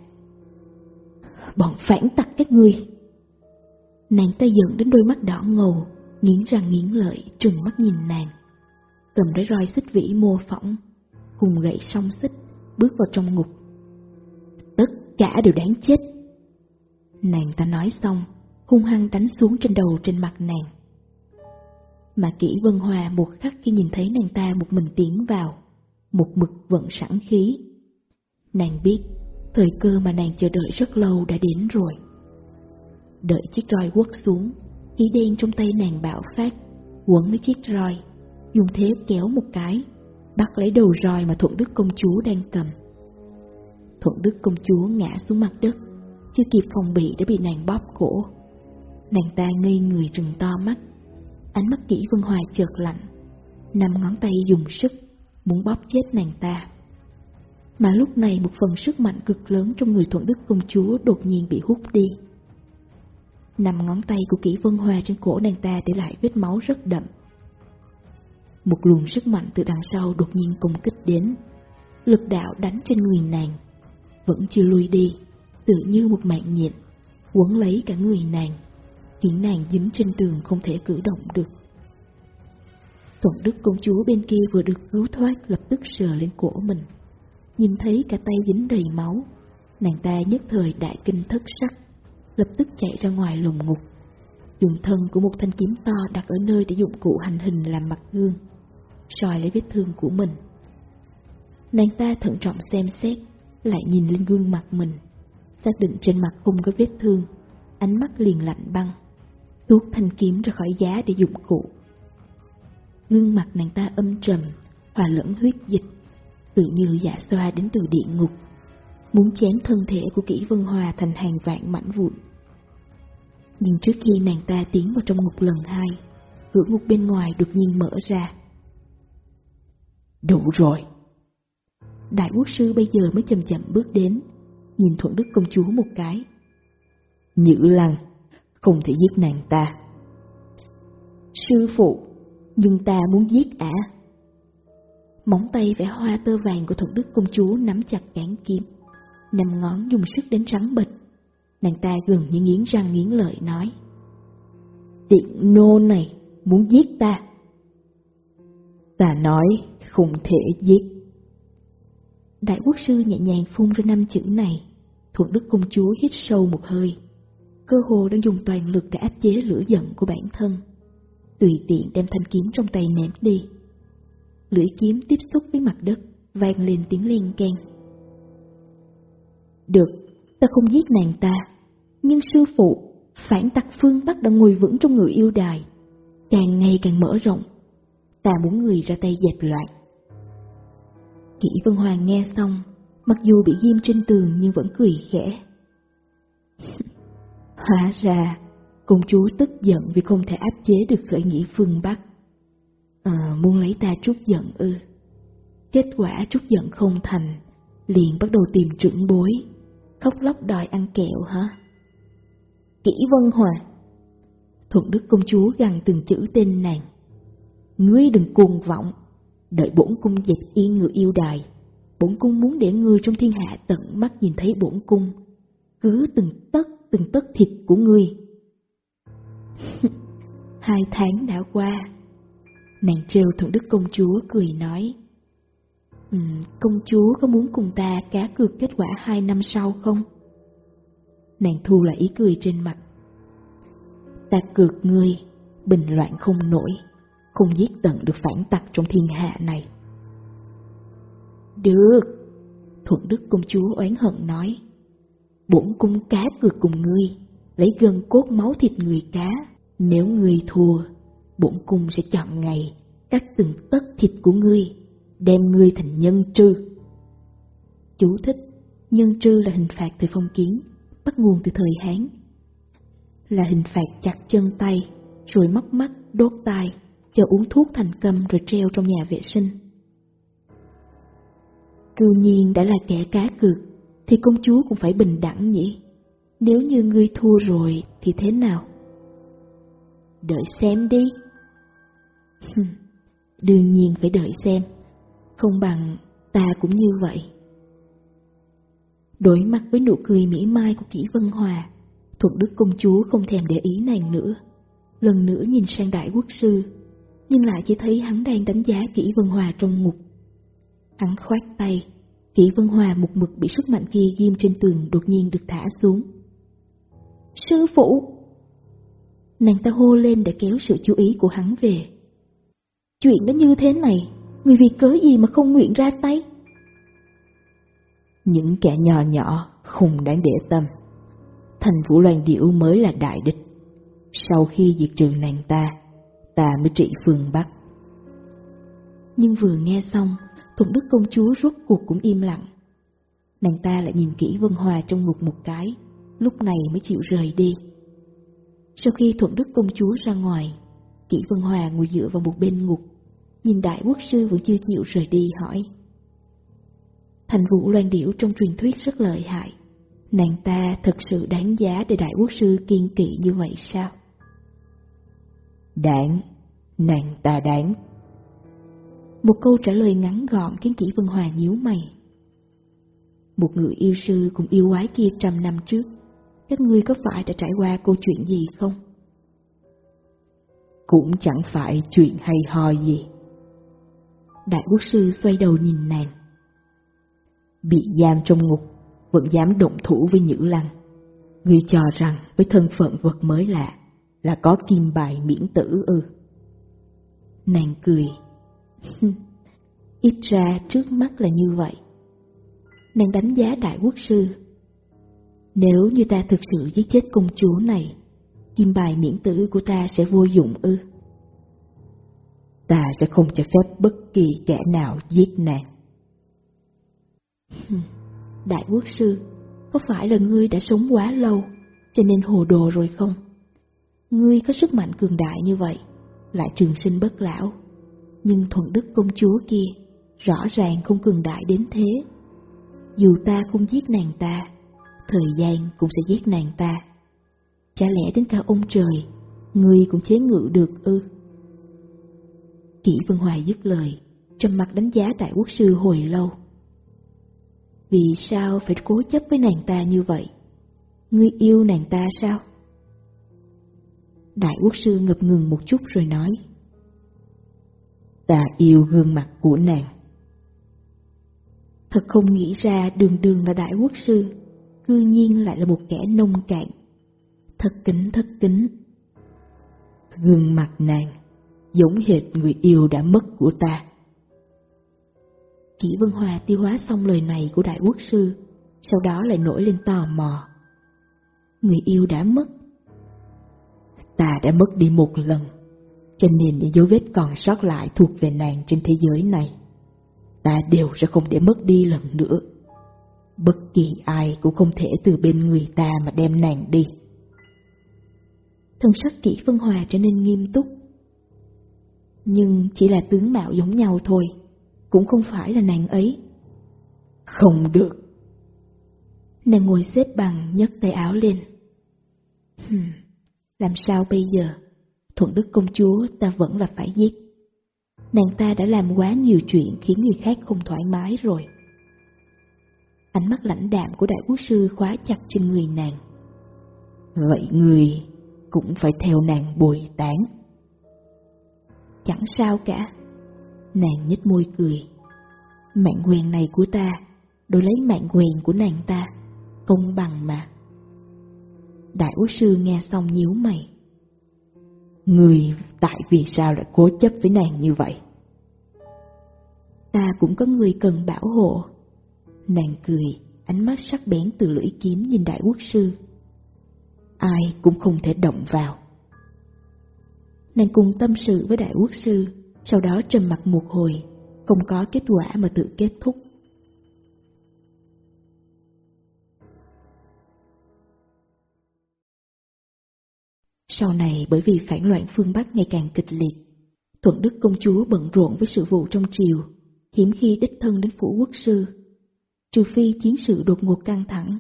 Speaker 1: Bọn phản tặc các ngươi! Nàng ta giận đến đôi mắt đỏ ngầu, nghiến răng nghiến lợi, trừng mắt nhìn nàng. Cầm lấy roi xích vĩ mô phỏng, cùng gậy song xích, bước vào trong ngục. Tất cả đều đáng chết. Nàng ta nói xong, hung hăng đánh xuống trên đầu trên mặt nàng. Mà kỹ vân hòa một khắc khi nhìn thấy nàng ta một mình tiến vào, một mực vẫn sẵn khí. Nàng biết, thời cơ mà nàng chờ đợi rất lâu đã đến rồi. Đợi chiếc roi quất xuống, khí đen trong tay nàng bạo phát, quấn lấy chiếc roi, dùng thế kéo một cái, bắt lấy đầu roi mà Thuận Đức công chúa đang cầm. Thuận Đức công chúa ngã xuống mặt đất, chưa kịp phòng bị đã bị nàng bóp cổ. Nàng ta ngây người trừng to mắt, ánh mắt kỹ vân hoài chợt lạnh, năm ngón tay dùng sức, muốn bóp chết nàng ta. Mà lúc này một phần sức mạnh cực lớn trong người Thuận Đức công chúa đột nhiên bị hút đi. Nằm ngón tay của kỹ vân hoa trên cổ nàng ta để lại vết máu rất đậm. Một luồng sức mạnh từ đằng sau đột nhiên công kích đến, lực đạo đánh trên người nàng, vẫn chưa lui đi, tự như một mạng nhện, quấn lấy cả người nàng, khiến nàng dính trên tường không thể cử động được. Thuận Đức công chúa bên kia vừa được cứu thoát lập tức sờ lên cổ mình, nhìn thấy cả tay dính đầy máu, nàng ta nhất thời đại kinh thất sắc, lập tức chạy ra ngoài lồng ngục, dùng thân của một thanh kiếm to đặt ở nơi để dụng cụ hành hình làm mặt gương, soi lấy vết thương của mình. Nàng ta thận trọng xem xét, lại nhìn lên gương mặt mình, xác định trên mặt không có vết thương, ánh mắt liền lạnh băng, tuốt thanh kiếm ra khỏi giá để dụng cụ. Gương mặt nàng ta âm trầm, hòa lẫn huyết dịch, tự như dạ xoa đến từ địa ngục, muốn chém thân thể của kỹ vân hòa thành hàng vạn mảnh vụn. Nhưng trước khi nàng ta tiến vào trong ngục lần hai, cửa ngục bên ngoài đột nhiên mở ra.
Speaker 2: Đủ rồi.
Speaker 1: Đại quốc sư bây giờ mới chậm chậm bước đến, nhìn Thuận Đức công chúa một cái.
Speaker 2: Nhữ lăng, không thể giết nàng ta.
Speaker 1: Sư phụ, nhưng ta muốn giết ả. Móng tay vẽ hoa tơ vàng của Thuận Đức công chúa nắm chặt cán kiếm, nằm ngón dùng sức đến trắng bịch. Nàng ta gần như nghiến răng nghiến lợi nói. Tiện nô này, muốn giết ta.
Speaker 2: Ta nói không thể giết.
Speaker 1: Đại quốc sư nhẹ nhàng phun ra năm chữ này, Thuận Đức công chúa hít sâu một hơi, cơ hồ đang dùng toàn lực để áp chế lửa giận của bản thân, tùy tiện đem thanh kiếm trong tay ném đi. Lưỡi kiếm tiếp xúc với mặt đất, vang lên tiếng len keng. Được, ta không giết nàng ta, nhưng sư phụ, phản tặc phương Bắc đã ngồi vững trong người yêu đài, càng ngày càng mở rộng. Ta muốn người ra tay dẹp loạn. Kỷ Vân Hoàng nghe xong, mặc dù bị ghim trên tường nhưng vẫn cười khẽ. Hóa ra, công chúa tức giận vì không thể áp chế được khởi nghĩa phương Bắc. À, muốn lấy ta trút giận ư. Kết quả trút giận không thành, liền bắt đầu tìm trưởng bối, khóc lóc đòi ăn kẹo hả? Kỷ Vân Hòa Thuận Đức công chúa gằn từng chữ tên nàng. Ngươi đừng cuồng vọng, đợi bổn cung dẹp yên người yêu đài. Bổn cung muốn để ngươi trong thiên hạ tận mắt nhìn thấy bổn cung, cứ từng tấc từng tấc thịt của ngươi. Hai tháng đã qua, nàng trêu thuận đức công chúa cười nói. Um, công chúa có muốn cùng ta cá cược kết quả hai năm sau không? Nàng thu lại ý cười trên mặt. Ta cược ngươi, bình loạn không nổi, không giết tận được phản tặc trong thiên hạ này. Được, Thuận Đức công chúa oán hận nói. Bổn cung cá cược cùng ngươi, lấy gân cốt máu thịt người cá. Nếu ngươi thua, bổn cung sẽ chọn ngày cắt từng tấc thịt của ngươi, đem ngươi thành nhân trư. Chú thích, nhân trư là hình phạt từ phong kiến, bắt nguồn từ thời Hán. Là hình phạt chặt chân tay, rồi móc mắt, đốt tai, cho uống thuốc thành câm rồi treo trong nhà vệ sinh. Cư nhiên đã là kẻ cá cược, thì công chúa cũng phải bình đẳng nhỉ? Nếu như ngươi thua rồi thì thế nào? Đợi xem đi. Đương nhiên phải đợi xem, không bằng ta cũng như vậy. Đối mặt với nụ cười mỉa mai của Kỷ Vân Hòa, Thuận Đức công chúa không thèm để ý nàng nữa. Lần nữa nhìn sang đại quốc sư, nhưng lại chỉ thấy hắn đang đánh giá Kỷ Vân Hòa trong ngục. Hắn khoát tay, Kỷ Vân Hòa một mực bị sức mạnh kia ghim trên tường đột nhiên được thả xuống. Sư phụ! Nàng ta hô lên để kéo sự chú ý của hắn về. Chuyện đã như thế này, người vì cớ gì mà không nguyện ra tay?
Speaker 2: Những kẻ nhỏ nhỏ không đáng để tâm. Thành Vũ Loan Điểu mới là đại địch. Sau khi diệt trừ nàng ta, ta mới trị phương Bắc.
Speaker 1: Nhưng vừa nghe xong, Thuận Đức công chúa rốt cuộc cũng im lặng. Nàng ta lại nhìn kỹ Vân Hòa trong ngục một cái, lúc này mới chịu rời đi. Sau khi Thuận Đức công chúa ra ngoài, Kỷ Vân Hòa ngồi dựa vào một bên ngục, nhìn đại quốc sư vẫn chưa chịu rời đi hỏi. Thành vũ loan điểu trong truyền thuyết rất lợi hại, nàng ta thật sự đáng giá để đại quốc sư kiên kỵ như vậy sao?
Speaker 2: Đáng, nàng ta đáng.
Speaker 1: Một câu trả lời ngắn gọn khiến Kỷ Vân Hòa nhíu mày. Một người yêu sư cùng yêu quái kia trăm năm trước, các ngươi có phải đã trải qua câu chuyện gì không?
Speaker 2: Cũng chẳng phải chuyện hay ho gì.
Speaker 1: Đại quốc sư xoay đầu nhìn nàng.
Speaker 2: Bị giam trong ngục, vẫn dám động thủ với Nhữ Lăng. Ngươi cho rằng với thân phận vật mới lạ là có kim bài miễn tử ư.
Speaker 1: Nàng cười. Ít ra trước mắt là như vậy. Nàng đánh giá đại quốc sư. Nếu như ta thực sự giết chết công chúa này, kim bài miễn tử của ta sẽ vô dụng ư.
Speaker 2: Ta sẽ không cho phép bất kỳ kẻ nào giết nàng.
Speaker 1: Đại quốc sư, có phải là ngươi đã sống quá lâu, cho nên hồ đồ rồi không? Ngươi có sức mạnh cường đại như vậy, lại trường sinh bất lão. Nhưng thuận đức công chúa kia, rõ ràng không cường đại đến thế. Dù ta không giết nàng ta, thời gian cũng sẽ giết nàng ta. Chả lẽ đến cả ông trời, ngươi cũng chế ngự được ư? Kỷ Vân Hoài dứt lời, trầm mặt đánh giá đại quốc sư hồi lâu. Vì sao phải cố chấp với nàng ta như vậy? Ngươi yêu nàng ta sao? Đại quốc sư ngập ngừng một chút rồi nói.
Speaker 2: Ta yêu gương mặt của nàng.
Speaker 1: Thật không nghĩ ra đường đường là đại quốc sư, cư nhiên lại là một kẻ nông cạn. Thật kính thật kính.
Speaker 2: Gương mặt nàng giống hệt người yêu đã mất của ta.
Speaker 1: Kỷ Vân Hòa tiêu hóa xong lời này của đại quốc sư, sau đó lại nổi lên tò mò. Người yêu đã mất.
Speaker 2: Ta đã mất đi một lần, cho nên những dấu vết còn sót lại thuộc về nàng trên thế giới này. Ta đều sẽ không để mất đi lần nữa. Bất kỳ ai cũng không thể từ bên người ta mà đem nàng đi.
Speaker 1: Thân sắc kỹ Vân Hòa trở nên nghiêm túc. Nhưng chỉ là tướng mạo giống nhau thôi cũng không phải là nàng ấy.
Speaker 2: Không được.
Speaker 1: Nàng ngồi xếp bằng nhấc tay áo lên. Hừm, làm sao bây giờ? Thuận đức công chúa ta vẫn là phải giết. Nàng ta đã làm quá nhiều chuyện khiến người khác không thoải mái rồi. Ánh mắt lãnh đạm của đại quốc sư khóa chặt trên người nàng.
Speaker 2: Vậy người cũng phải theo nàng bồi tán.
Speaker 1: Chẳng sao cả. Nàng nhếch môi cười. Mạng quyền này của ta, đổi lấy mạng quyền của nàng ta, công bằng mà. Đại quốc sư nghe xong nhíu mày.
Speaker 2: Người tại vì sao lại cố chấp với nàng như vậy?
Speaker 1: Ta cũng có người cần bảo hộ. Nàng cười, ánh mắt sắc bén từ lưỡi kiếm nhìn đại quốc sư.
Speaker 2: Ai cũng không thể động vào.
Speaker 1: Nàng cùng tâm sự với đại quốc sư, sau đó trầm mặt một hồi, không có kết quả mà tự kết thúc. Sau này bởi vì phản loạn phương Bắc ngày càng kịch liệt, Thuận Đức công chúa bận rộn với sự vụ trong triều, hiếm khi đích thân đến phủ quốc sư. Trừ phi chiến sự đột ngột căng thẳng,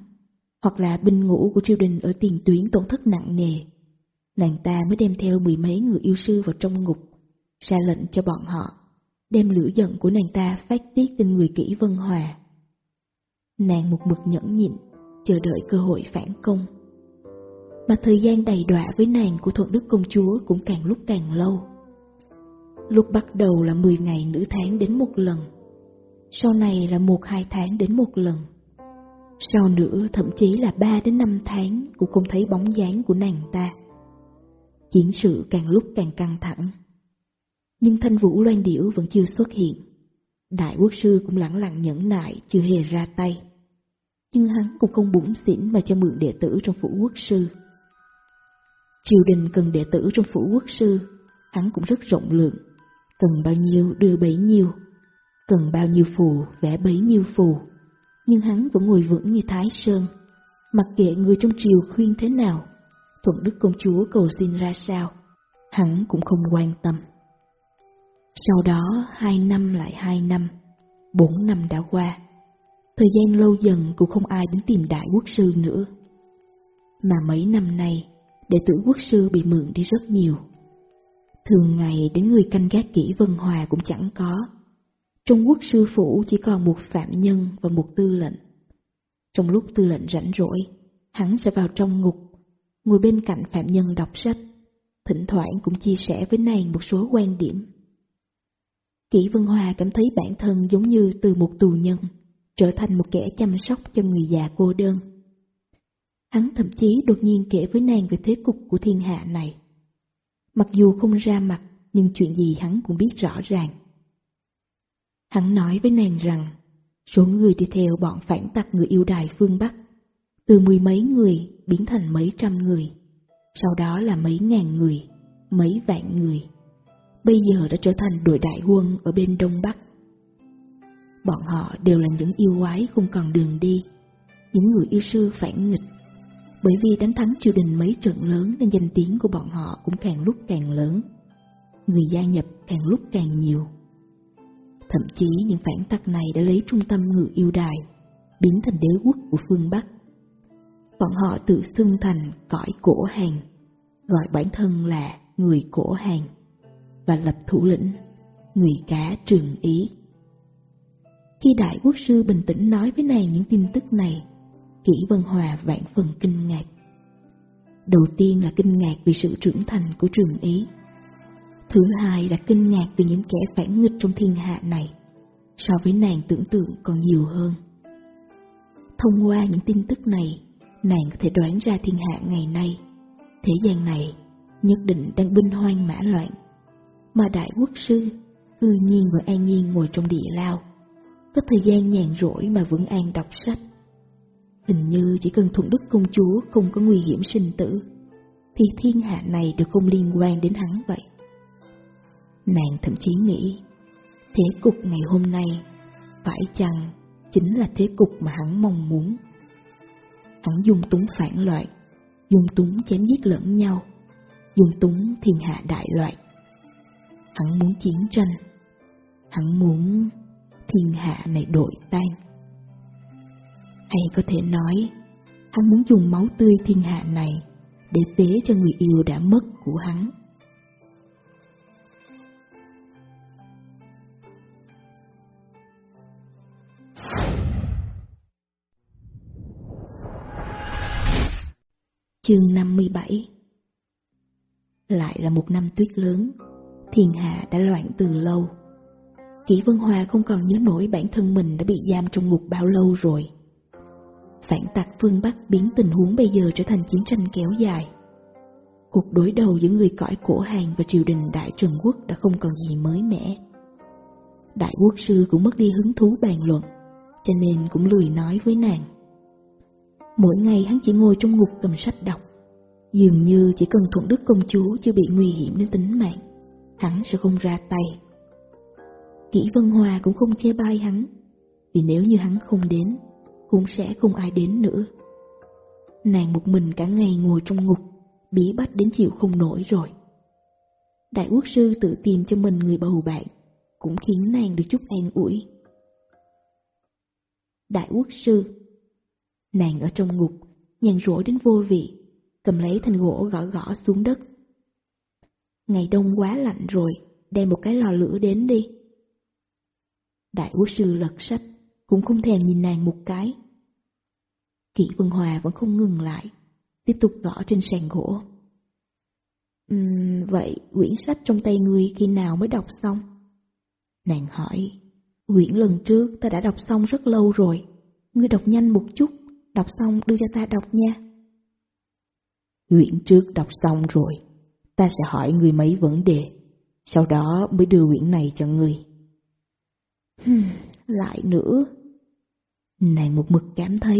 Speaker 1: hoặc là binh ngũ của triều đình ở tiền tuyến tổn thất nặng nề, nàng ta mới đem theo mười mấy người yêu sư vào trong ngục, ra lệnh cho bọn họ, đem lửa giận của nàng ta phát tiết trên người kỹ Vân Hòa. Nàng một mực nhẫn nhịn, chờ đợi cơ hội phản công. Mà thời gian đầy đọa với nàng của Thuận Đức Công Chúa cũng càng lúc càng lâu. Lúc bắt đầu là 10 ngày nửa tháng đến một lần, sau này là một hai tháng đến một lần. Sau nữa thậm chí là ba đến năm tháng cũng không thấy bóng dáng của nàng ta. Chiến sự càng lúc càng căng thẳng. Nhưng thanh vũ loan điểu vẫn chưa xuất hiện. Đại quốc sư cũng lặng lặng nhẫn nại chưa hề ra tay. Nhưng hắn cũng không bủng xỉn mà cho mượn đệ tử trong phủ quốc sư. Triều đình cần đệ tử trong phủ quốc sư, hắn cũng rất rộng lượng. Cần bao nhiêu đưa bấy nhiêu, cần bao nhiêu phù vẽ bấy nhiêu phù. Nhưng hắn vẫn ngồi vững như Thái Sơn, mặc kệ người trong triều khuyên thế nào, Thuận Đức Công Chúa cầu xin ra sao, hắn cũng không quan tâm. Sau đó hai năm lại hai năm, bốn năm đã qua. Thời gian lâu dần cũng không ai đến tìm đại quốc sư nữa. Mà mấy năm nay, đệ tử quốc sư bị mượn đi rất nhiều. Thường ngày đến người canh gác kỹ Vân Hòa cũng chẳng có. Trung quốc sư phủ chỉ còn một phạm nhân và một tư lệnh. Trong lúc tư lệnh rảnh rỗi, hắn sẽ vào trong ngục, ngồi bên cạnh phạm nhân đọc sách, thỉnh thoảng cũng chia sẻ với nàng một số quan điểm. Kỷ Vân Hòa cảm thấy bản thân giống như từ một tù nhân, trở thành một kẻ chăm sóc cho người già cô đơn. Hắn thậm chí đột nhiên kể với nàng về thế cục của thiên hạ này. Mặc dù không ra mặt, nhưng chuyện gì hắn cũng biết rõ ràng. Hắn nói với nàng rằng, số người đi theo bọn phản tặc người yêu đài phương Bắc, từ mười mấy người biến thành mấy trăm người, sau đó là mấy ngàn người, mấy vạn người. Bây giờ đã trở thành đội đại quân ở bên Đông Bắc. Bọn họ đều là những yêu quái không còn đường đi, những người yêu sư phản nghịch. Bởi vì đánh thắng triều đình mấy trận lớn nên danh tiếng của bọn họ cũng càng lúc càng lớn. Người gia nhập càng lúc càng nhiều. Thậm chí những phản tặc này đã lấy trung tâm ngự yêu đài, biến thành đế quốc của phương Bắc. Bọn họ tự xưng thành cõi cổ hàng, gọi bản thân là người cổ hàng, và lập thủ lĩnh, người cá trường ý. Khi đại quốc sư bình tĩnh nói với nàng những tin tức này, Kỷ Vân Hòa vạn phần kinh ngạc. Đầu tiên là kinh ngạc vì sự trưởng thành của trường ý. Thứ hai là kinh ngạc về những kẻ phản nghịch trong thiên hạ này, so với nàng tưởng tượng còn nhiều hơn. Thông qua những tin tức này, nàng có thể đoán ra thiên hạ ngày nay, thế gian này nhất định đang binh hoang mã loạn, mà đại quốc sư cư nhiên vẫn an nhiên ngồi trong địa lao, có thời gian nhàn rỗi mà vẫn an đọc sách. Hình như chỉ cần thuận đức công chúa không có nguy hiểm sinh tử, thì thiên hạ này đều không liên quan đến hắn vậy. Nàng thậm chí nghĩ, thế cục ngày hôm nay phải chăng chính là thế cục mà hắn mong muốn. Hắn dung túng phản loạn, dung túng chém giết lẫn nhau, dung túng thiên hạ đại loạn. Hắn muốn chiến tranh, hắn muốn thiên hạ này đổi tan. Hay có thể nói, hắn muốn dùng máu tươi thiên hạ này để tế cho người yêu đã mất của hắn. Chương 57 Lại là một năm tuyết lớn, thiên hạ đã loạn từ lâu. Kỷ Vân Hòa không còn nhớ nổi bản thân mình đã bị giam trong ngục bao lâu rồi. Phản tặc phương Bắc biến tình huống bây giờ trở thành chiến tranh kéo dài. Cuộc đối đầu giữa người cõi cổ hàng và triều đình Đại Trần Quốc đã không còn gì mới mẻ. Đại quốc sư cũng mất đi hứng thú bàn luận, cho nên cũng lười nói với nàng. Mỗi ngày hắn chỉ ngồi trong ngục cầm sách đọc, dường như chỉ cần thuận đức công chúa chưa bị nguy hiểm đến tính mạng, hắn sẽ không ra tay. Kỷ Vân Hòa cũng không chê bai hắn, vì nếu như hắn không đến, cũng sẽ không ai đến nữa. Nàng một mình cả ngày ngồi trong ngục, bí bách đến chịu không nổi rồi. Đại quốc sư tự tìm cho mình người bầu bạn, cũng khiến nàng được chút an ủi. Đại quốc sư Nàng ở trong ngục, nhàn rỗi đến vô vị, cầm lấy thanh gỗ gõ gõ xuống đất. Ngày đông quá lạnh rồi, đem một cái lò lửa đến đi. Đại quốc sư lật sách, cũng không thèm nhìn nàng một cái. Kỷ Vân Hòa vẫn không ngừng lại, tiếp tục gõ trên sàn gỗ. Uhm, vậy quyển sách trong tay ngươi khi nào mới đọc xong? Nàng hỏi, quyển lần trước ta đã đọc xong rất lâu rồi, ngươi đọc nhanh một chút, đọc xong đưa cho ta đọc nha.
Speaker 2: Quyển trước đọc xong rồi, ta sẽ hỏi ngươi mấy vấn đề, sau đó mới đưa quyển này cho ngươi.
Speaker 1: lại nữa. Nàng một mực cảm thấy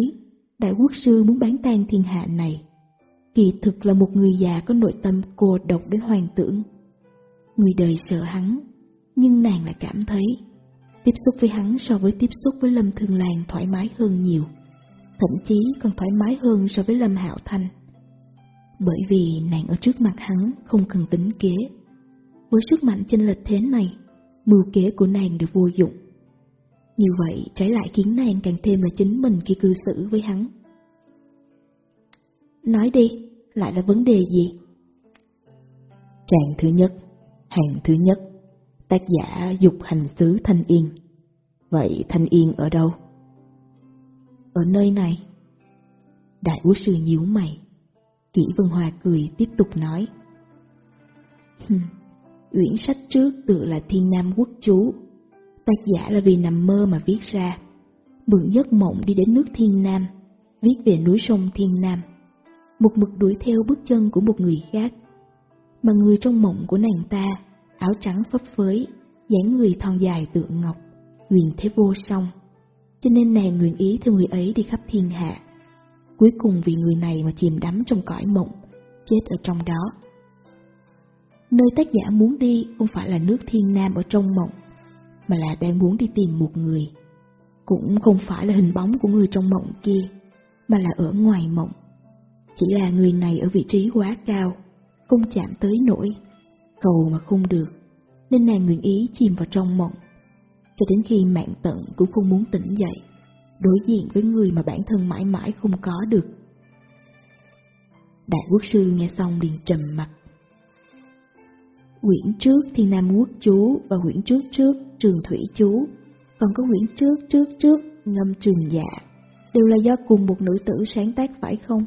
Speaker 1: đại quốc sư muốn bán tan thiên hạ này. Kỳ thực là một người già có nội tâm cô độc đến hoàng tưởng. Người đời sợ hắn, nhưng nàng lại cảm thấy tiếp xúc với hắn so với tiếp xúc với Lâm Thương Làng thoải mái hơn nhiều, thậm chí còn thoải mái hơn so với Lâm Hạo Thanh. Bởi vì nàng ở trước mặt hắn không cần tính kế. Với sức mạnh chênh lệch thế này, mưu kế của nàng được vô dụng. Như vậy trái lại khiến nàng càng thêm là chính mình khi cư xử với hắn. Nói đi, lại là vấn đề gì?
Speaker 2: Tràng thứ nhất, hàng thứ nhất, tác giả dục hành xứ Thanh Yên. Vậy Thanh Yên ở đâu?
Speaker 1: Ở nơi này. Đại quốc sư nhíu mày. Kỷ Vân Hòa cười tiếp tục nói. Uyển sách trước tự là Thiên Nam Quốc Chú, tác giả là vì nằm mơ mà viết ra. Mượn giấc mộng đi đến nước Thiên Nam, viết về núi sông Thiên Nam. Một mực đuổi theo bước chân của một người khác. Mà người trong mộng của nàng ta, áo trắng phấp phới, dáng người thon dài tượng ngọc, quyền thế vô song. Cho nên nàng nguyện ý theo người ấy đi khắp thiên hạ. Cuối cùng vì người này mà chìm đắm trong cõi mộng, chết ở trong đó. Nơi tác giả muốn đi không phải là nước thiên nam ở trong mộng, mà là đang muốn đi tìm một người. Cũng không phải là hình bóng của người trong mộng kia, mà là ở ngoài mộng. Chỉ là người này ở vị trí quá cao, không chạm tới nổi, cầu mà không được, nên nàng nguyện ý chìm vào trong mộng. Cho đến khi mạng tận cũng không muốn tỉnh dậy, đối diện với người mà bản thân mãi mãi không có được. Đại quốc sư nghe xong liền trầm mặt. Quyển trước Thiên Nam Quốc Chú và quyển trước trước Trường Thủy Chú, còn có quyển trước trước trước Ngâm Trường Dạ, đều là do cùng một nữ tử sáng tác phải không?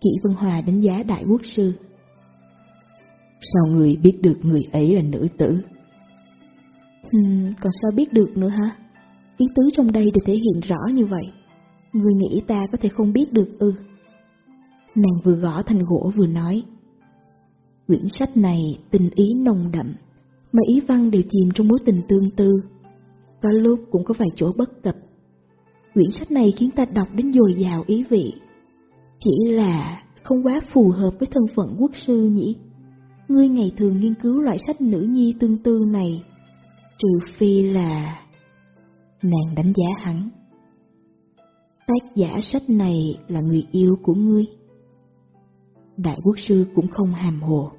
Speaker 1: Kỷ Vân Hòa đánh giá Đại Quốc Sư.
Speaker 2: Sao người biết được người ấy là nữ tử?
Speaker 1: Hmm, còn sao biết được nữa hả? Ý tứ trong đây được thể hiện rõ như vậy. Người nghĩ ta có thể không biết được ư? Nàng vừa gõ thành gỗ vừa nói. Quyển sách này tình ý nồng đậm, mà ý văn đều chìm trong mối tình tương tư. Có lúc cũng có vài chỗ bất cập. Quyển sách này khiến ta đọc đến dồi dào ý vị. Chỉ là không quá phù hợp với thân phận quốc sư nhỉ? Ngươi ngày thường nghiên cứu loại sách nữ nhi tương tư này, trừ phi là... Nàng đánh giá hắn. Tác giả sách này là người yêu của ngươi. Đại quốc sư cũng không hàm hồ.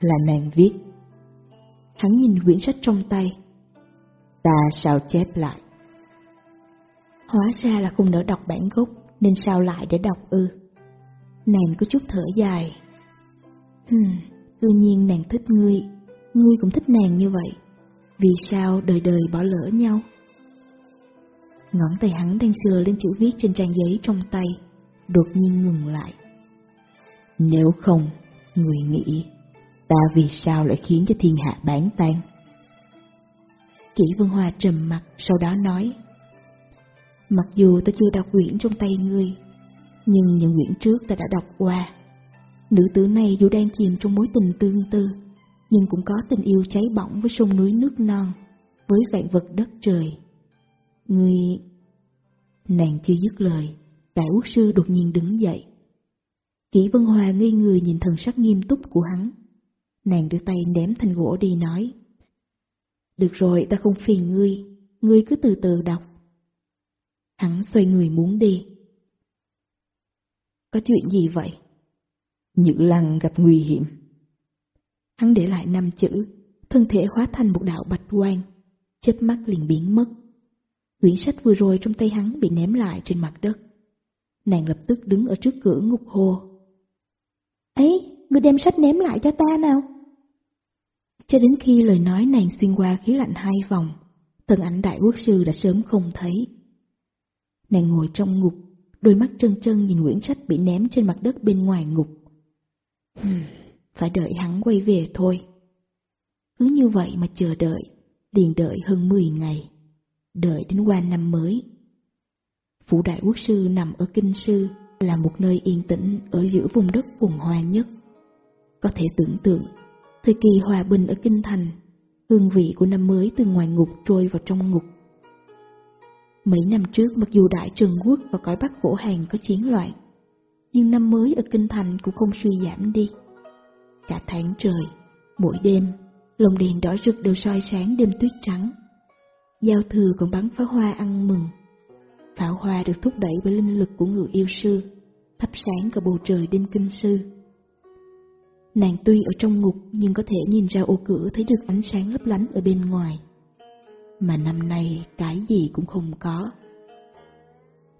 Speaker 2: Là nàng viết.
Speaker 1: Hắn nhìn quyển sách trong tay.
Speaker 2: Ta sao chép lại?
Speaker 1: Hóa ra là không nỡ đọc bản gốc, nên sao lại để đọc ư? Nàng có chút thở dài. Hừm, tự nhiên nàng thích ngươi, ngươi cũng thích nàng như vậy. Vì sao đời đời bỏ lỡ nhau? Ngón tay hắn đang sờ lên chữ viết trên trang giấy trong tay, đột nhiên ngừng lại.
Speaker 2: Nếu không, người nghĩ, ta vì sao lại khiến cho thiên hạ bán tan?
Speaker 1: Kỷ Vân Hòa trầm mặt, sau đó nói, Mặc dù ta chưa đọc quyển trong tay ngươi, nhưng những quyển trước ta đã đọc qua. Nữ tử này dù đang chìm trong mối tình tương tư, nhưng cũng có tình yêu cháy bỏng với sông núi nước non, với vạn vật đất trời. Ngươi... Nàng chưa dứt lời, đại quốc sư đột nhiên đứng dậy. Kỷ Vân Hòa ngây người nhìn thần sắc nghiêm túc của hắn. Nàng đưa tay ném thanh gỗ đi nói. Được rồi, ta không phiền ngươi, ngươi cứ từ từ đọc. Hắn xoay người muốn đi. Có chuyện gì vậy?
Speaker 2: Nhữ lăng gặp nguy hiểm.
Speaker 1: Hắn để lại năm chữ, thân thể hóa thành một đạo bạch quang, chớp mắt liền biến mất. Quyển sách vừa rồi trong tay hắn bị ném lại trên mặt đất. Nàng lập tức đứng ở trước cửa ngục hồ. Ấy, ngươi đem sách ném lại cho ta nào. Cho đến khi lời nói nàng xuyên qua khí lạnh hai vòng, thân ảnh đại quốc sư đã sớm không thấy. Nàng ngồi trong ngục, đôi mắt trân trân nhìn quyển sách bị ném trên mặt đất bên ngoài ngục. Hmm, phải đợi hắn quay về thôi. Cứ như vậy mà chờ đợi, liền đợi hơn 10 ngày, đợi đến qua năm mới. Phủ Đại Quốc Sư nằm ở Kinh Sư là một nơi yên tĩnh ở giữa vùng đất phồn hoa nhất. Có thể tưởng tượng, thời kỳ hòa bình ở Kinh Thành, hương vị của năm mới từ ngoài ngục trôi vào trong ngục. Mấy năm trước mặc dù Đại Trần Quốc và cõi Bắc cổ Hàn có chiến loạn, nhưng năm mới ở Kinh Thành cũng không suy giảm đi. Cả tháng trời, mỗi đêm, lồng đèn đỏ rực đều soi sáng đêm tuyết trắng. Giao thừa còn bắn pháo hoa ăn mừng. Pháo hoa được thúc đẩy bởi linh lực của người yêu sư, thắp sáng cả bầu trời đêm kinh sư. Nàng tuy ở trong ngục nhưng có thể nhìn ra ô cửa thấy được ánh sáng lấp lánh ở bên ngoài. Mà năm nay cái gì cũng không có.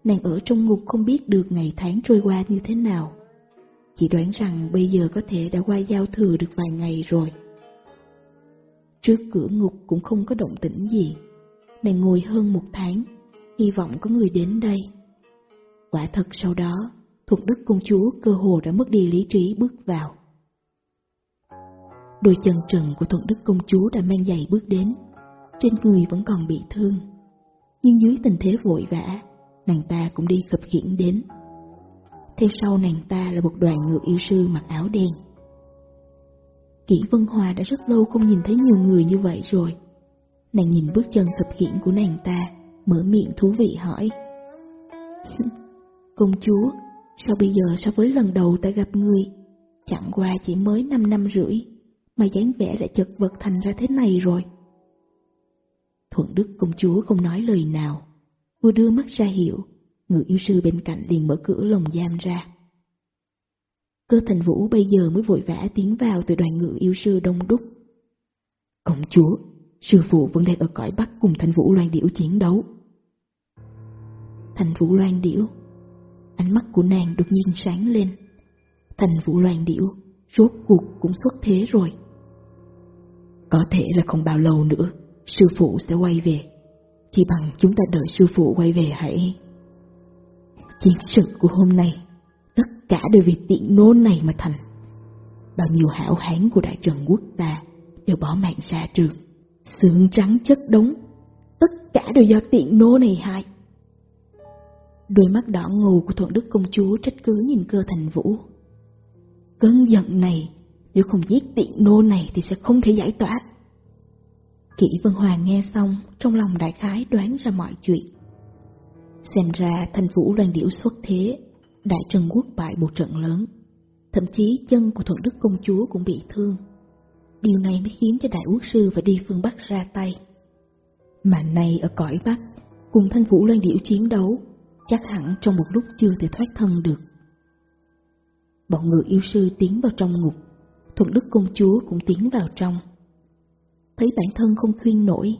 Speaker 1: Nàng ở trong ngục không biết được ngày tháng trôi qua như thế nào. Chỉ đoán rằng bây giờ có thể đã qua giao thừa được vài ngày rồi. Trước cửa ngục cũng không có động tĩnh gì. Nàng ngồi hơn một tháng, hy vọng có người đến đây. Quả thật sau đó, thuộc đức công chúa cơ hồ đã mất đi lý trí bước vào. Đôi chân trần của thuận đức công chúa đã mang giày bước đến, trên người vẫn còn bị thương. Nhưng dưới tình thế vội vã, nàng ta cũng đi khập khiễng đến. Theo sau nàng ta là một đoàn ngựa yêu sư mặc áo đen. Kỷ Vân Hòa đã rất lâu không nhìn thấy nhiều người như vậy rồi. Nàng nhìn bước chân thập khiễng của nàng ta, mở miệng thú vị hỏi. Công chúa, sao bây giờ so với lần đầu ta gặp người, chẳng qua chỉ mới 5 năm rưỡi, mà dáng vẻ đã chật vật thành ra thế này rồi. Thuận Đức công chúa không nói lời nào, vừa đưa mắt ra hiệu, người yêu sư bên cạnh liền mở cửa lồng giam ra. Cơ thành vũ bây giờ mới vội vã tiến vào từ đoàn ngự yêu sư đông đúc. Công chúa, sư phụ vẫn đang ở cõi Bắc cùng thành vũ loan điểu chiến đấu. Thành vũ loan điểu, ánh mắt của nàng đột nhiên sáng lên. Thành vũ loan điểu, rốt cuộc cũng xuất thế rồi. Có thể là không bao lâu nữa, sư phụ sẽ quay về. Chỉ bằng chúng ta đợi sư phụ quay về hãy. Chiến sự của hôm nay tất cả đều vì tiện nô này mà thành. Bao nhiêu hảo hán của đại trần quốc ta đều bỏ mạng ra trường, xương trắng chất đống, tất cả đều do tiện nô này hại. Đôi mắt đỏ ngầu của thuận đức công chúa trách cứ nhìn cơ thành vũ. Cơn giận này, nếu không giết tiện nô này thì sẽ không thể giải tỏa. Kỷ Vân Hoàng nghe xong, trong lòng đại khái đoán ra mọi chuyện. Xem ra thành vũ loan điểu xuất thế, Đại Trần Quốc bại một trận lớn, thậm chí chân của Thuận Đức Công Chúa cũng bị thương. Điều này mới khiến cho Đại Quốc Sư phải đi phương Bắc ra tay. Mà nay ở cõi Bắc, cùng Thanh Vũ Loan Điểu chiến đấu, chắc hẳn trong một lúc chưa thể thoát thân được. Bọn người yêu sư tiến vào trong ngục, Thuận Đức Công Chúa cũng tiến vào trong. Thấy bản thân không khuyên nổi,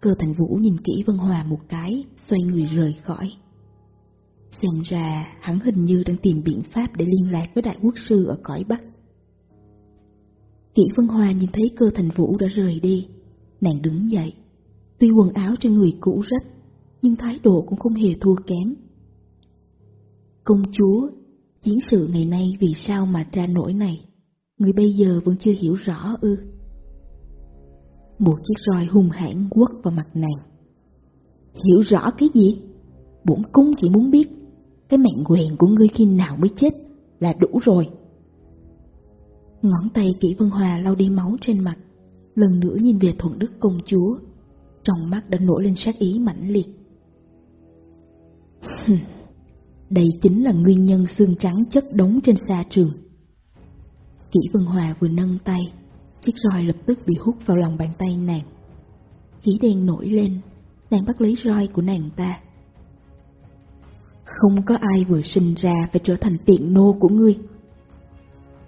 Speaker 1: cơ thành vũ nhìn kỹ Vân Hòa một cái, xoay người rời khỏi. Xem ra hắn hình như đang tìm biện pháp để liên lạc với đại quốc sư ở cõi Bắc. Kỷ Vân Hoa nhìn thấy cơ thành vũ đã rời đi, nàng đứng dậy. Tuy quần áo trên người cũ rách, nhưng thái độ cũng không hề thua kém. Công chúa, chiến sự ngày nay vì sao mà ra nổi này, người bây giờ vẫn chưa hiểu rõ ư. Một chiếc roi hung hãn quất vào mặt nàng. Hiểu rõ cái gì? Bổn cung chỉ muốn biết cái mệnh quyền của ngươi khi nào mới chết là đủ rồi. Ngón tay kỹ Vân Hòa lau đi máu trên mặt, lần nữa nhìn về thuận đức công chúa, trong mắt đã nổi lên sát ý mãnh liệt. Đây chính là nguyên nhân xương trắng chất đống trên xa trường. Kỷ Vân Hòa vừa nâng tay, chiếc roi lập tức bị hút vào lòng bàn tay nàng. Khí đen nổi lên, nàng bắt lấy roi của nàng ta. Không có ai vừa sinh ra phải trở thành tiện nô của ngươi.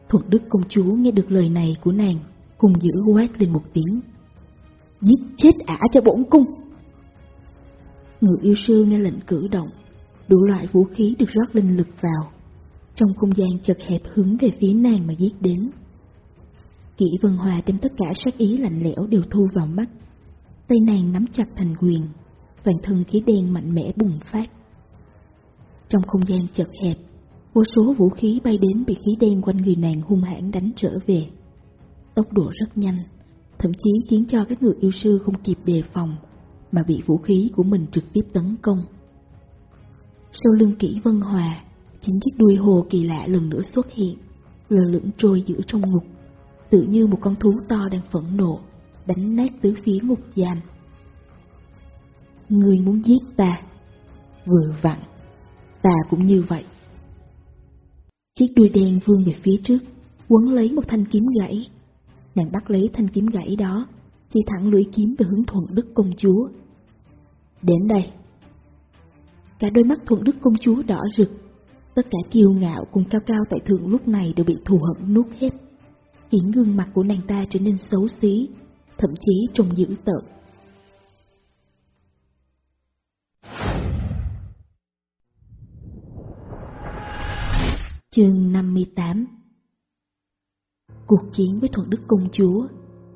Speaker 1: Thuận đức công chúa nghe được lời này của nàng, hung dữ quát lên một tiếng. Giết chết ả cho bổn cung! Ngự yêu sư nghe lệnh cử động, đủ loại vũ khí được rót linh lực vào. Trong không gian chật hẹp hướng về phía nàng mà giết đến. Kỷ Vân Hòa đem tất cả sát ý lạnh lẽo đều thu vào mắt. Tay nàng nắm chặt thành quyền, toàn thân khí đen mạnh mẽ bùng phát. Trong không gian chật hẹp, vô số vũ khí bay đến bị khí đen quanh người nàng hung hãn đánh trở về. Tốc độ rất nhanh, thậm chí khiến cho các người yêu sư không kịp đề phòng, mà bị vũ khí của mình trực tiếp tấn công. Sau lưng kỹ Vân Hòa, chính chiếc đuôi hồ kỳ lạ lần nữa xuất hiện, lờ lửng trôi giữa trong ngục, tự như một con thú to đang phẫn nộ, đánh nát tứ phía ngục giam. Người muốn giết ta, vừa vặn, ta cũng như vậy. Chiếc đuôi đen vươn về phía trước, quấn lấy một thanh kiếm gãy. Nàng bắt lấy thanh kiếm gãy đó, chỉ thẳng lưỡi kiếm về hướng thuận đức công chúa. Đến đây. Cả đôi mắt thuận đức công chúa đỏ rực, tất cả kiêu ngạo cùng cao cao tại thượng lúc này đều bị thù hận nuốt hết, khiến gương mặt của nàng ta trở nên xấu xí, thậm chí trông dữ tợn. Chương 58 Cuộc chiến với Thuận Đức Công Chúa,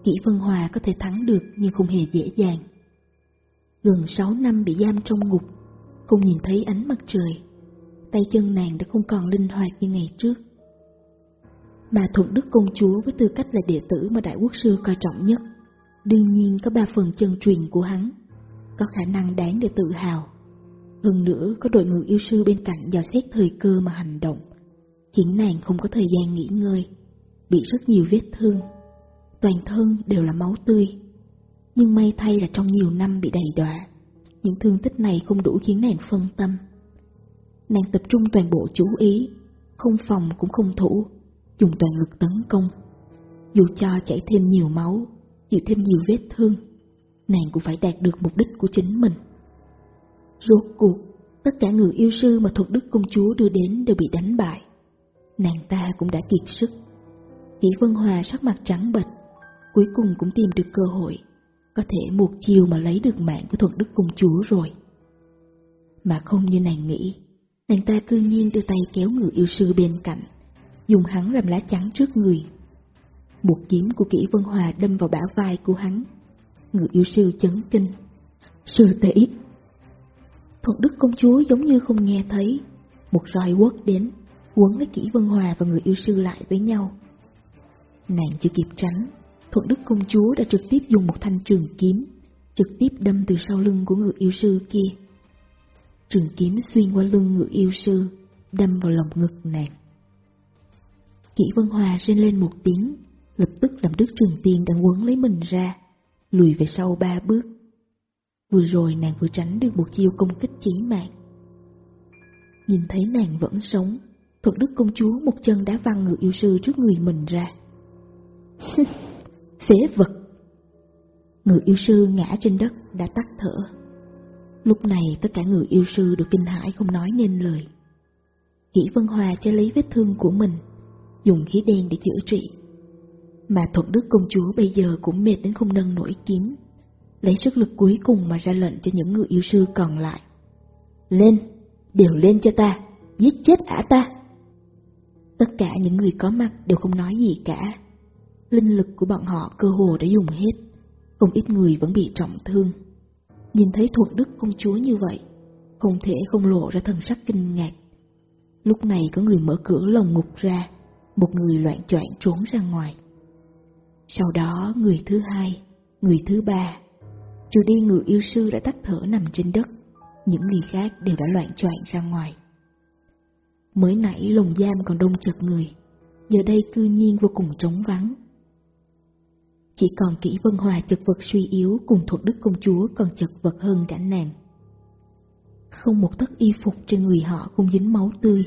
Speaker 1: Kỷ Vân Hòa có thể thắng được nhưng không hề dễ dàng. Gần 6 năm bị giam trong ngục, không nhìn thấy ánh mặt trời, tay chân nàng đã không còn linh hoạt như ngày trước. Mà Thuận Đức Công Chúa với tư cách là đệ tử mà Đại Quốc Sư coi trọng nhất, đương nhiên có ba phần chân truyền của hắn, có khả năng đáng để tự hào. Hơn nữa có đội ngũ yêu sư bên cạnh dò xét thời cơ mà hành động, khiến nàng không có thời gian nghỉ ngơi, bị rất nhiều vết thương, toàn thân đều là máu tươi. Nhưng may thay là trong nhiều năm bị đầy đọa, những thương tích này không đủ khiến nàng phân tâm. Nàng tập trung toàn bộ chú ý, không phòng cũng không thủ, dùng toàn lực tấn công. Dù cho chảy thêm nhiều máu, chịu thêm nhiều vết thương, nàng cũng phải đạt được mục đích của chính mình. Rốt cuộc, tất cả người yêu sư mà thuộc đức công chúa đưa đến đều bị đánh bại nàng ta cũng đã kiệt sức. Kỷ Vân Hòa sắc mặt trắng bệch, cuối cùng cũng tìm được cơ hội, có thể một chiều mà lấy được mạng của thuật đức công chúa rồi. Mà không như nàng nghĩ, nàng ta cư nhiên đưa tay kéo người yêu sư bên cạnh, dùng hắn làm lá chắn trước người. Một kiếm của kỹ Vân Hòa đâm vào bả vai của hắn, người yêu sư chấn kinh. Sư tỷ! Thuận đức công chúa giống như không nghe thấy, một roi quất đến, quấn lấy kỹ Vân Hòa và người yêu sư lại với nhau. Nàng chưa kịp tránh, Thuận Đức Công Chúa đã trực tiếp dùng một thanh trường kiếm, trực tiếp đâm từ sau lưng của người yêu sư kia. Trường kiếm xuyên qua lưng người yêu sư, đâm vào lòng ngực nàng. Kỷ Vân Hòa rên lên một tiếng, lập tức làm đứt trường tiên đang quấn lấy mình ra, lùi về sau ba bước. Vừa rồi nàng vừa tránh được một chiêu công kích chí mạng. Nhìn thấy nàng vẫn sống, thuật Đức công chúa một chân đá văng người yêu sư trước người mình ra. Phế vật! Người yêu sư ngã trên đất đã tắt thở. Lúc này tất cả người yêu sư được kinh hãi không nói nên lời. Kỷ Vân Hòa che lấy vết thương của mình, dùng khí đen để chữa trị. Mà Thuận Đức công chúa bây giờ cũng mệt đến không nâng nổi kiếm, lấy sức lực cuối cùng mà ra lệnh cho những người yêu sư còn lại. Lên, đều lên cho ta, giết chết ả ta. Tất cả những người có mặt đều không nói gì cả. Linh lực của bọn họ cơ hồ đã dùng hết, không ít người vẫn bị trọng thương. Nhìn thấy thuận đức công chúa như vậy, không thể không lộ ra thần sắc kinh ngạc. Lúc này có người mở cửa lồng ngục ra, một người loạn choạng trốn ra ngoài. Sau đó người thứ hai, người thứ ba, trừ đi người yêu sư đã tắt thở nằm trên đất, những người khác đều đã loạn choạng ra ngoài. Mới nãy lồng giam còn đông chật người, giờ đây cư nhiên vô cùng trống vắng. Chỉ còn kỹ vân hòa chật vật suy yếu cùng thuộc đức công chúa còn chật vật hơn cả nàng. Không một tấc y phục trên người họ không dính máu tươi.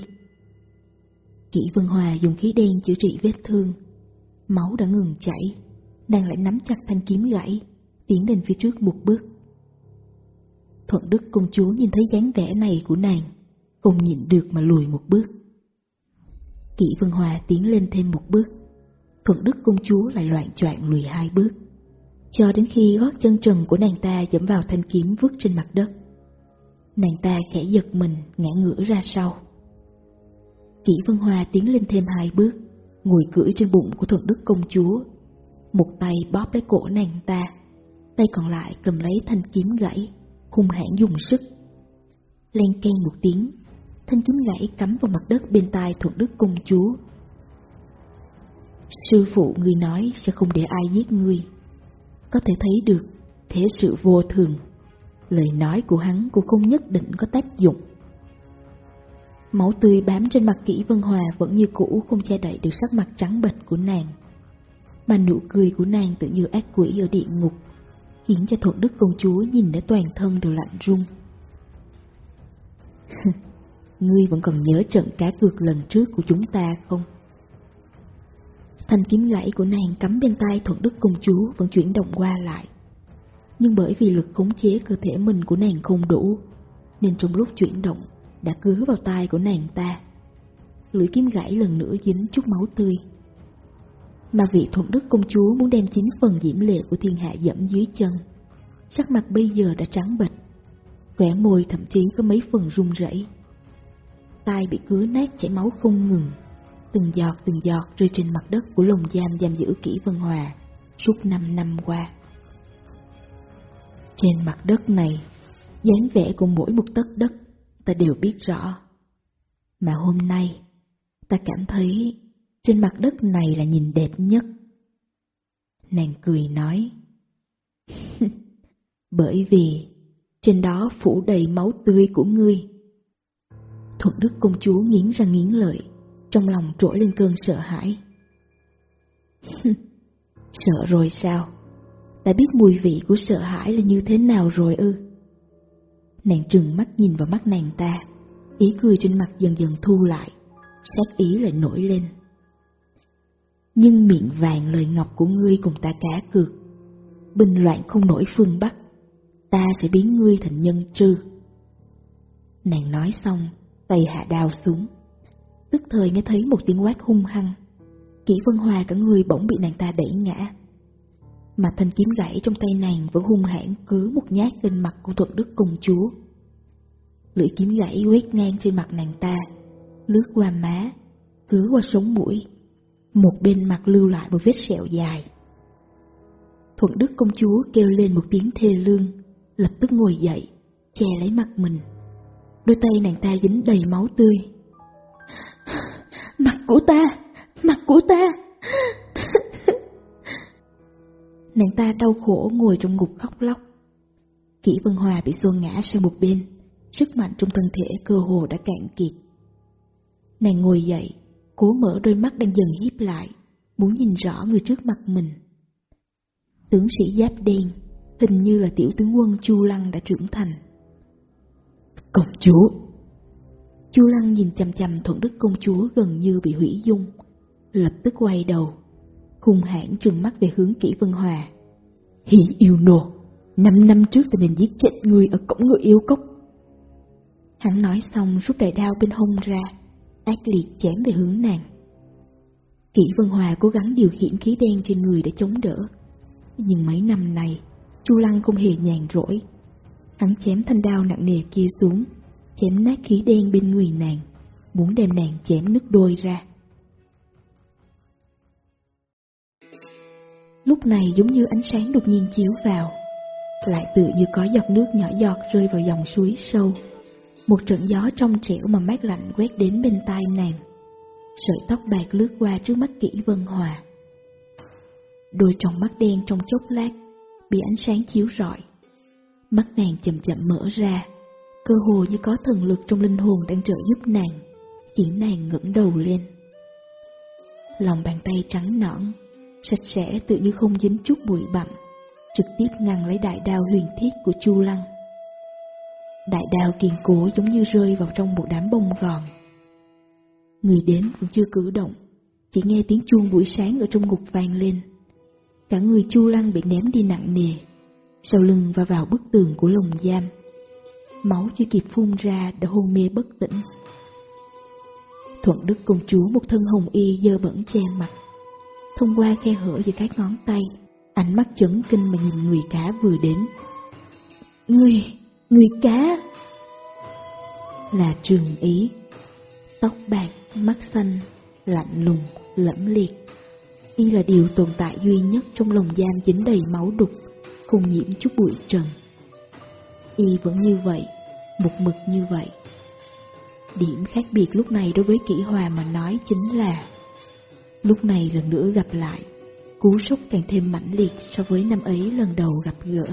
Speaker 1: Kỷ Vân Hòa dùng khí đen chữa trị vết thương. Máu đã ngừng chảy, đang lại nắm chặt thanh kiếm gãy, tiến lên phía trước một bước. Thuận Đức công chúa nhìn thấy dáng vẻ này của nàng, không nhịn được mà lùi một bước. Kỷ Vân Hòa tiến lên thêm một bước. Thuận Đức công chúa lại loạn choạng lùi hai bước, cho đến khi gót chân trần của nàng ta dẫm vào thanh kiếm vứt trên mặt đất. Nàng ta khẽ giật mình, ngã ngửa ra sau. Chỉ Vân Hoa tiến lên thêm hai bước, ngồi cưỡi trên bụng của Thuận Đức công chúa. Một tay bóp lấy cổ nàng ta, tay còn lại cầm lấy thanh kiếm gãy, hung hãn dùng sức. Len ken một tiếng, thanh kiếm gãy cắm vào mặt đất bên tai Thuận Đức công chúa. Sư phụ ngươi nói sẽ không để ai giết ngươi. Có thể thấy được thế sự vô thường. Lời nói của hắn cũng không nhất định có tác dụng. Máu tươi bám trên mặt kỹ Vân Hòa vẫn như cũ không che đậy được sắc mặt trắng bệch của nàng. Mà nụ cười của nàng tự như ác quỷ ở địa ngục, khiến cho thuận đức công chúa nhìn đến toàn thân đều lạnh run. Ngươi vẫn còn nhớ trận cá cược lần trước của chúng ta không? Thanh kiếm lẫy của nàng cắm bên tay thuận đức công chúa vẫn chuyển động qua lại. Nhưng bởi vì lực khống chế cơ thể mình của nàng không đủ, nên trong lúc chuyển động đã cứa vào tai của nàng ta. Lưỡi kiếm gãy lần nữa dính chút máu tươi. Mà vị thuận đức công chúa muốn đem chính phần diễm lệ của thiên hạ dẫm dưới chân. Sắc mặt bây giờ đã trắng bệch, khỏe môi thậm chí có mấy phần run rẩy. Tai bị cứa nát chảy máu không ngừng, từng giọt từng giọt rơi trên mặt đất của lồng giam giam giữ kỹ Vân Hòa suốt năm năm qua. Trên mặt đất này, dáng vẻ của mỗi một tấc đất ta đều biết rõ. Mà hôm nay, ta cảm thấy trên mặt đất này là nhìn đẹp nhất. Nàng cười nói, bởi vì trên đó phủ đầy máu tươi của ngươi. Thuận Đức công chúa nghiến ra nghiến lợi, trong lòng trỗi lên cơn sợ hãi. sợ rồi sao? Đã biết mùi vị của sợ hãi là như thế nào rồi ư? Nàng trừng mắt nhìn vào mắt nàng ta, ý cười trên mặt dần dần thu lại, sát ý lại nổi lên. Nhưng miệng vàng lời ngọc của ngươi cùng ta cá cược, bình loạn không nổi phương Bắc, ta sẽ biến ngươi thành nhân trư. Nàng nói xong, tay hạ đao xuống, tức thời nghe thấy một tiếng quát hung hăng. Kỷ Vân Hòa cả người bỗng bị nàng ta đẩy ngã. Mà thanh kiếm gãy trong tay nàng vẫn hung hãn cứ một nhát lên mặt của thuận đức công chúa. Lưỡi kiếm gãy quét ngang trên mặt nàng ta, lướt qua má, cứ qua sống mũi. Một bên mặt lưu lại một vết sẹo dài. Thuận đức công chúa kêu lên một tiếng thê lương, lập tức ngồi dậy, che lấy mặt mình. Đôi tay nàng ta dính đầy máu tươi. Mặt của ta! Mặt của ta! Nàng ta đau khổ ngồi trong ngục khóc lóc. Kỷ Vân Hòa bị xô ngã sang một bên, sức mạnh trong thân thể cơ hồ đã cạn kiệt. Nàng ngồi dậy, cố mở đôi mắt đang dần hiếp lại, muốn nhìn rõ người trước mặt mình. Tướng sĩ giáp đen, hình như là tiểu tướng quân Chu Lăng đã trưởng thành. Công chúa! Chu Lăng nhìn chằm chằm thuận đức công chúa gần như bị hủy dung, lập tức quay đầu, hung hãn trừng mắt về hướng kỹ Vân Hòa. Hỉ yêu nô, năm năm trước ta nên giết chết người ở cổng người yêu cốc. Hắn nói xong rút đại đao bên hông ra, ác liệt chém về hướng nàng. Kỷ Vân Hòa cố gắng điều khiển khí đen trên người để chống đỡ, nhưng mấy năm này, Chu Lăng không hề nhàn rỗi. Hắn chém thanh đao nặng nề kia xuống, chém nát khí đen bên người nàng, muốn đem nàng chém nứt đôi ra. Lúc này giống như ánh sáng đột nhiên chiếu vào, lại tự như có giọt nước nhỏ giọt rơi vào dòng suối sâu. Một trận gió trong trẻo mà mát lạnh quét đến bên tai nàng. Sợi tóc bạc lướt qua trước mắt kỹ Vân Hòa. Đôi tròng mắt đen trong chốc lát, bị ánh sáng chiếu rọi. Mắt nàng chậm chậm mở ra, cơ hồ như có thần lực trong linh hồn đang trợ giúp nàng, khiến nàng ngẩng đầu lên. Lòng bàn tay trắng nõn, sạch sẽ tự như không dính chút bụi bặm, trực tiếp ngăn lấy đại đao huyền thiết của Chu Lăng. Đại đao kiên cố giống như rơi vào trong một đám bông gòn. Người đến vẫn chưa cử động, chỉ nghe tiếng chuông buổi sáng ở trong ngục vang lên. Cả người Chu Lăng bị ném đi nặng nề, sau lưng và vào bức tường của lồng giam. Máu chưa kịp phun ra đã hôn mê bất tỉnh. Thuận Đức công chúa một thân hồng y dơ bẩn che mặt, thông qua khe hở giữa các ngón tay, ánh mắt chấn kinh mà nhìn người cá vừa đến. Người, người cá! Là trường ý, tóc bạc, mắt xanh, lạnh lùng, lẫm liệt. Y là điều tồn tại duy nhất trong lồng giam dính đầy máu đục, cùng nhiễm chút bụi trần. Y vẫn như vậy, một mực như vậy. Điểm khác biệt lúc này đối với kỹ hòa mà nói chính là Lúc này lần nữa gặp lại, cú sốc càng thêm mãnh liệt so với năm ấy lần đầu gặp gỡ.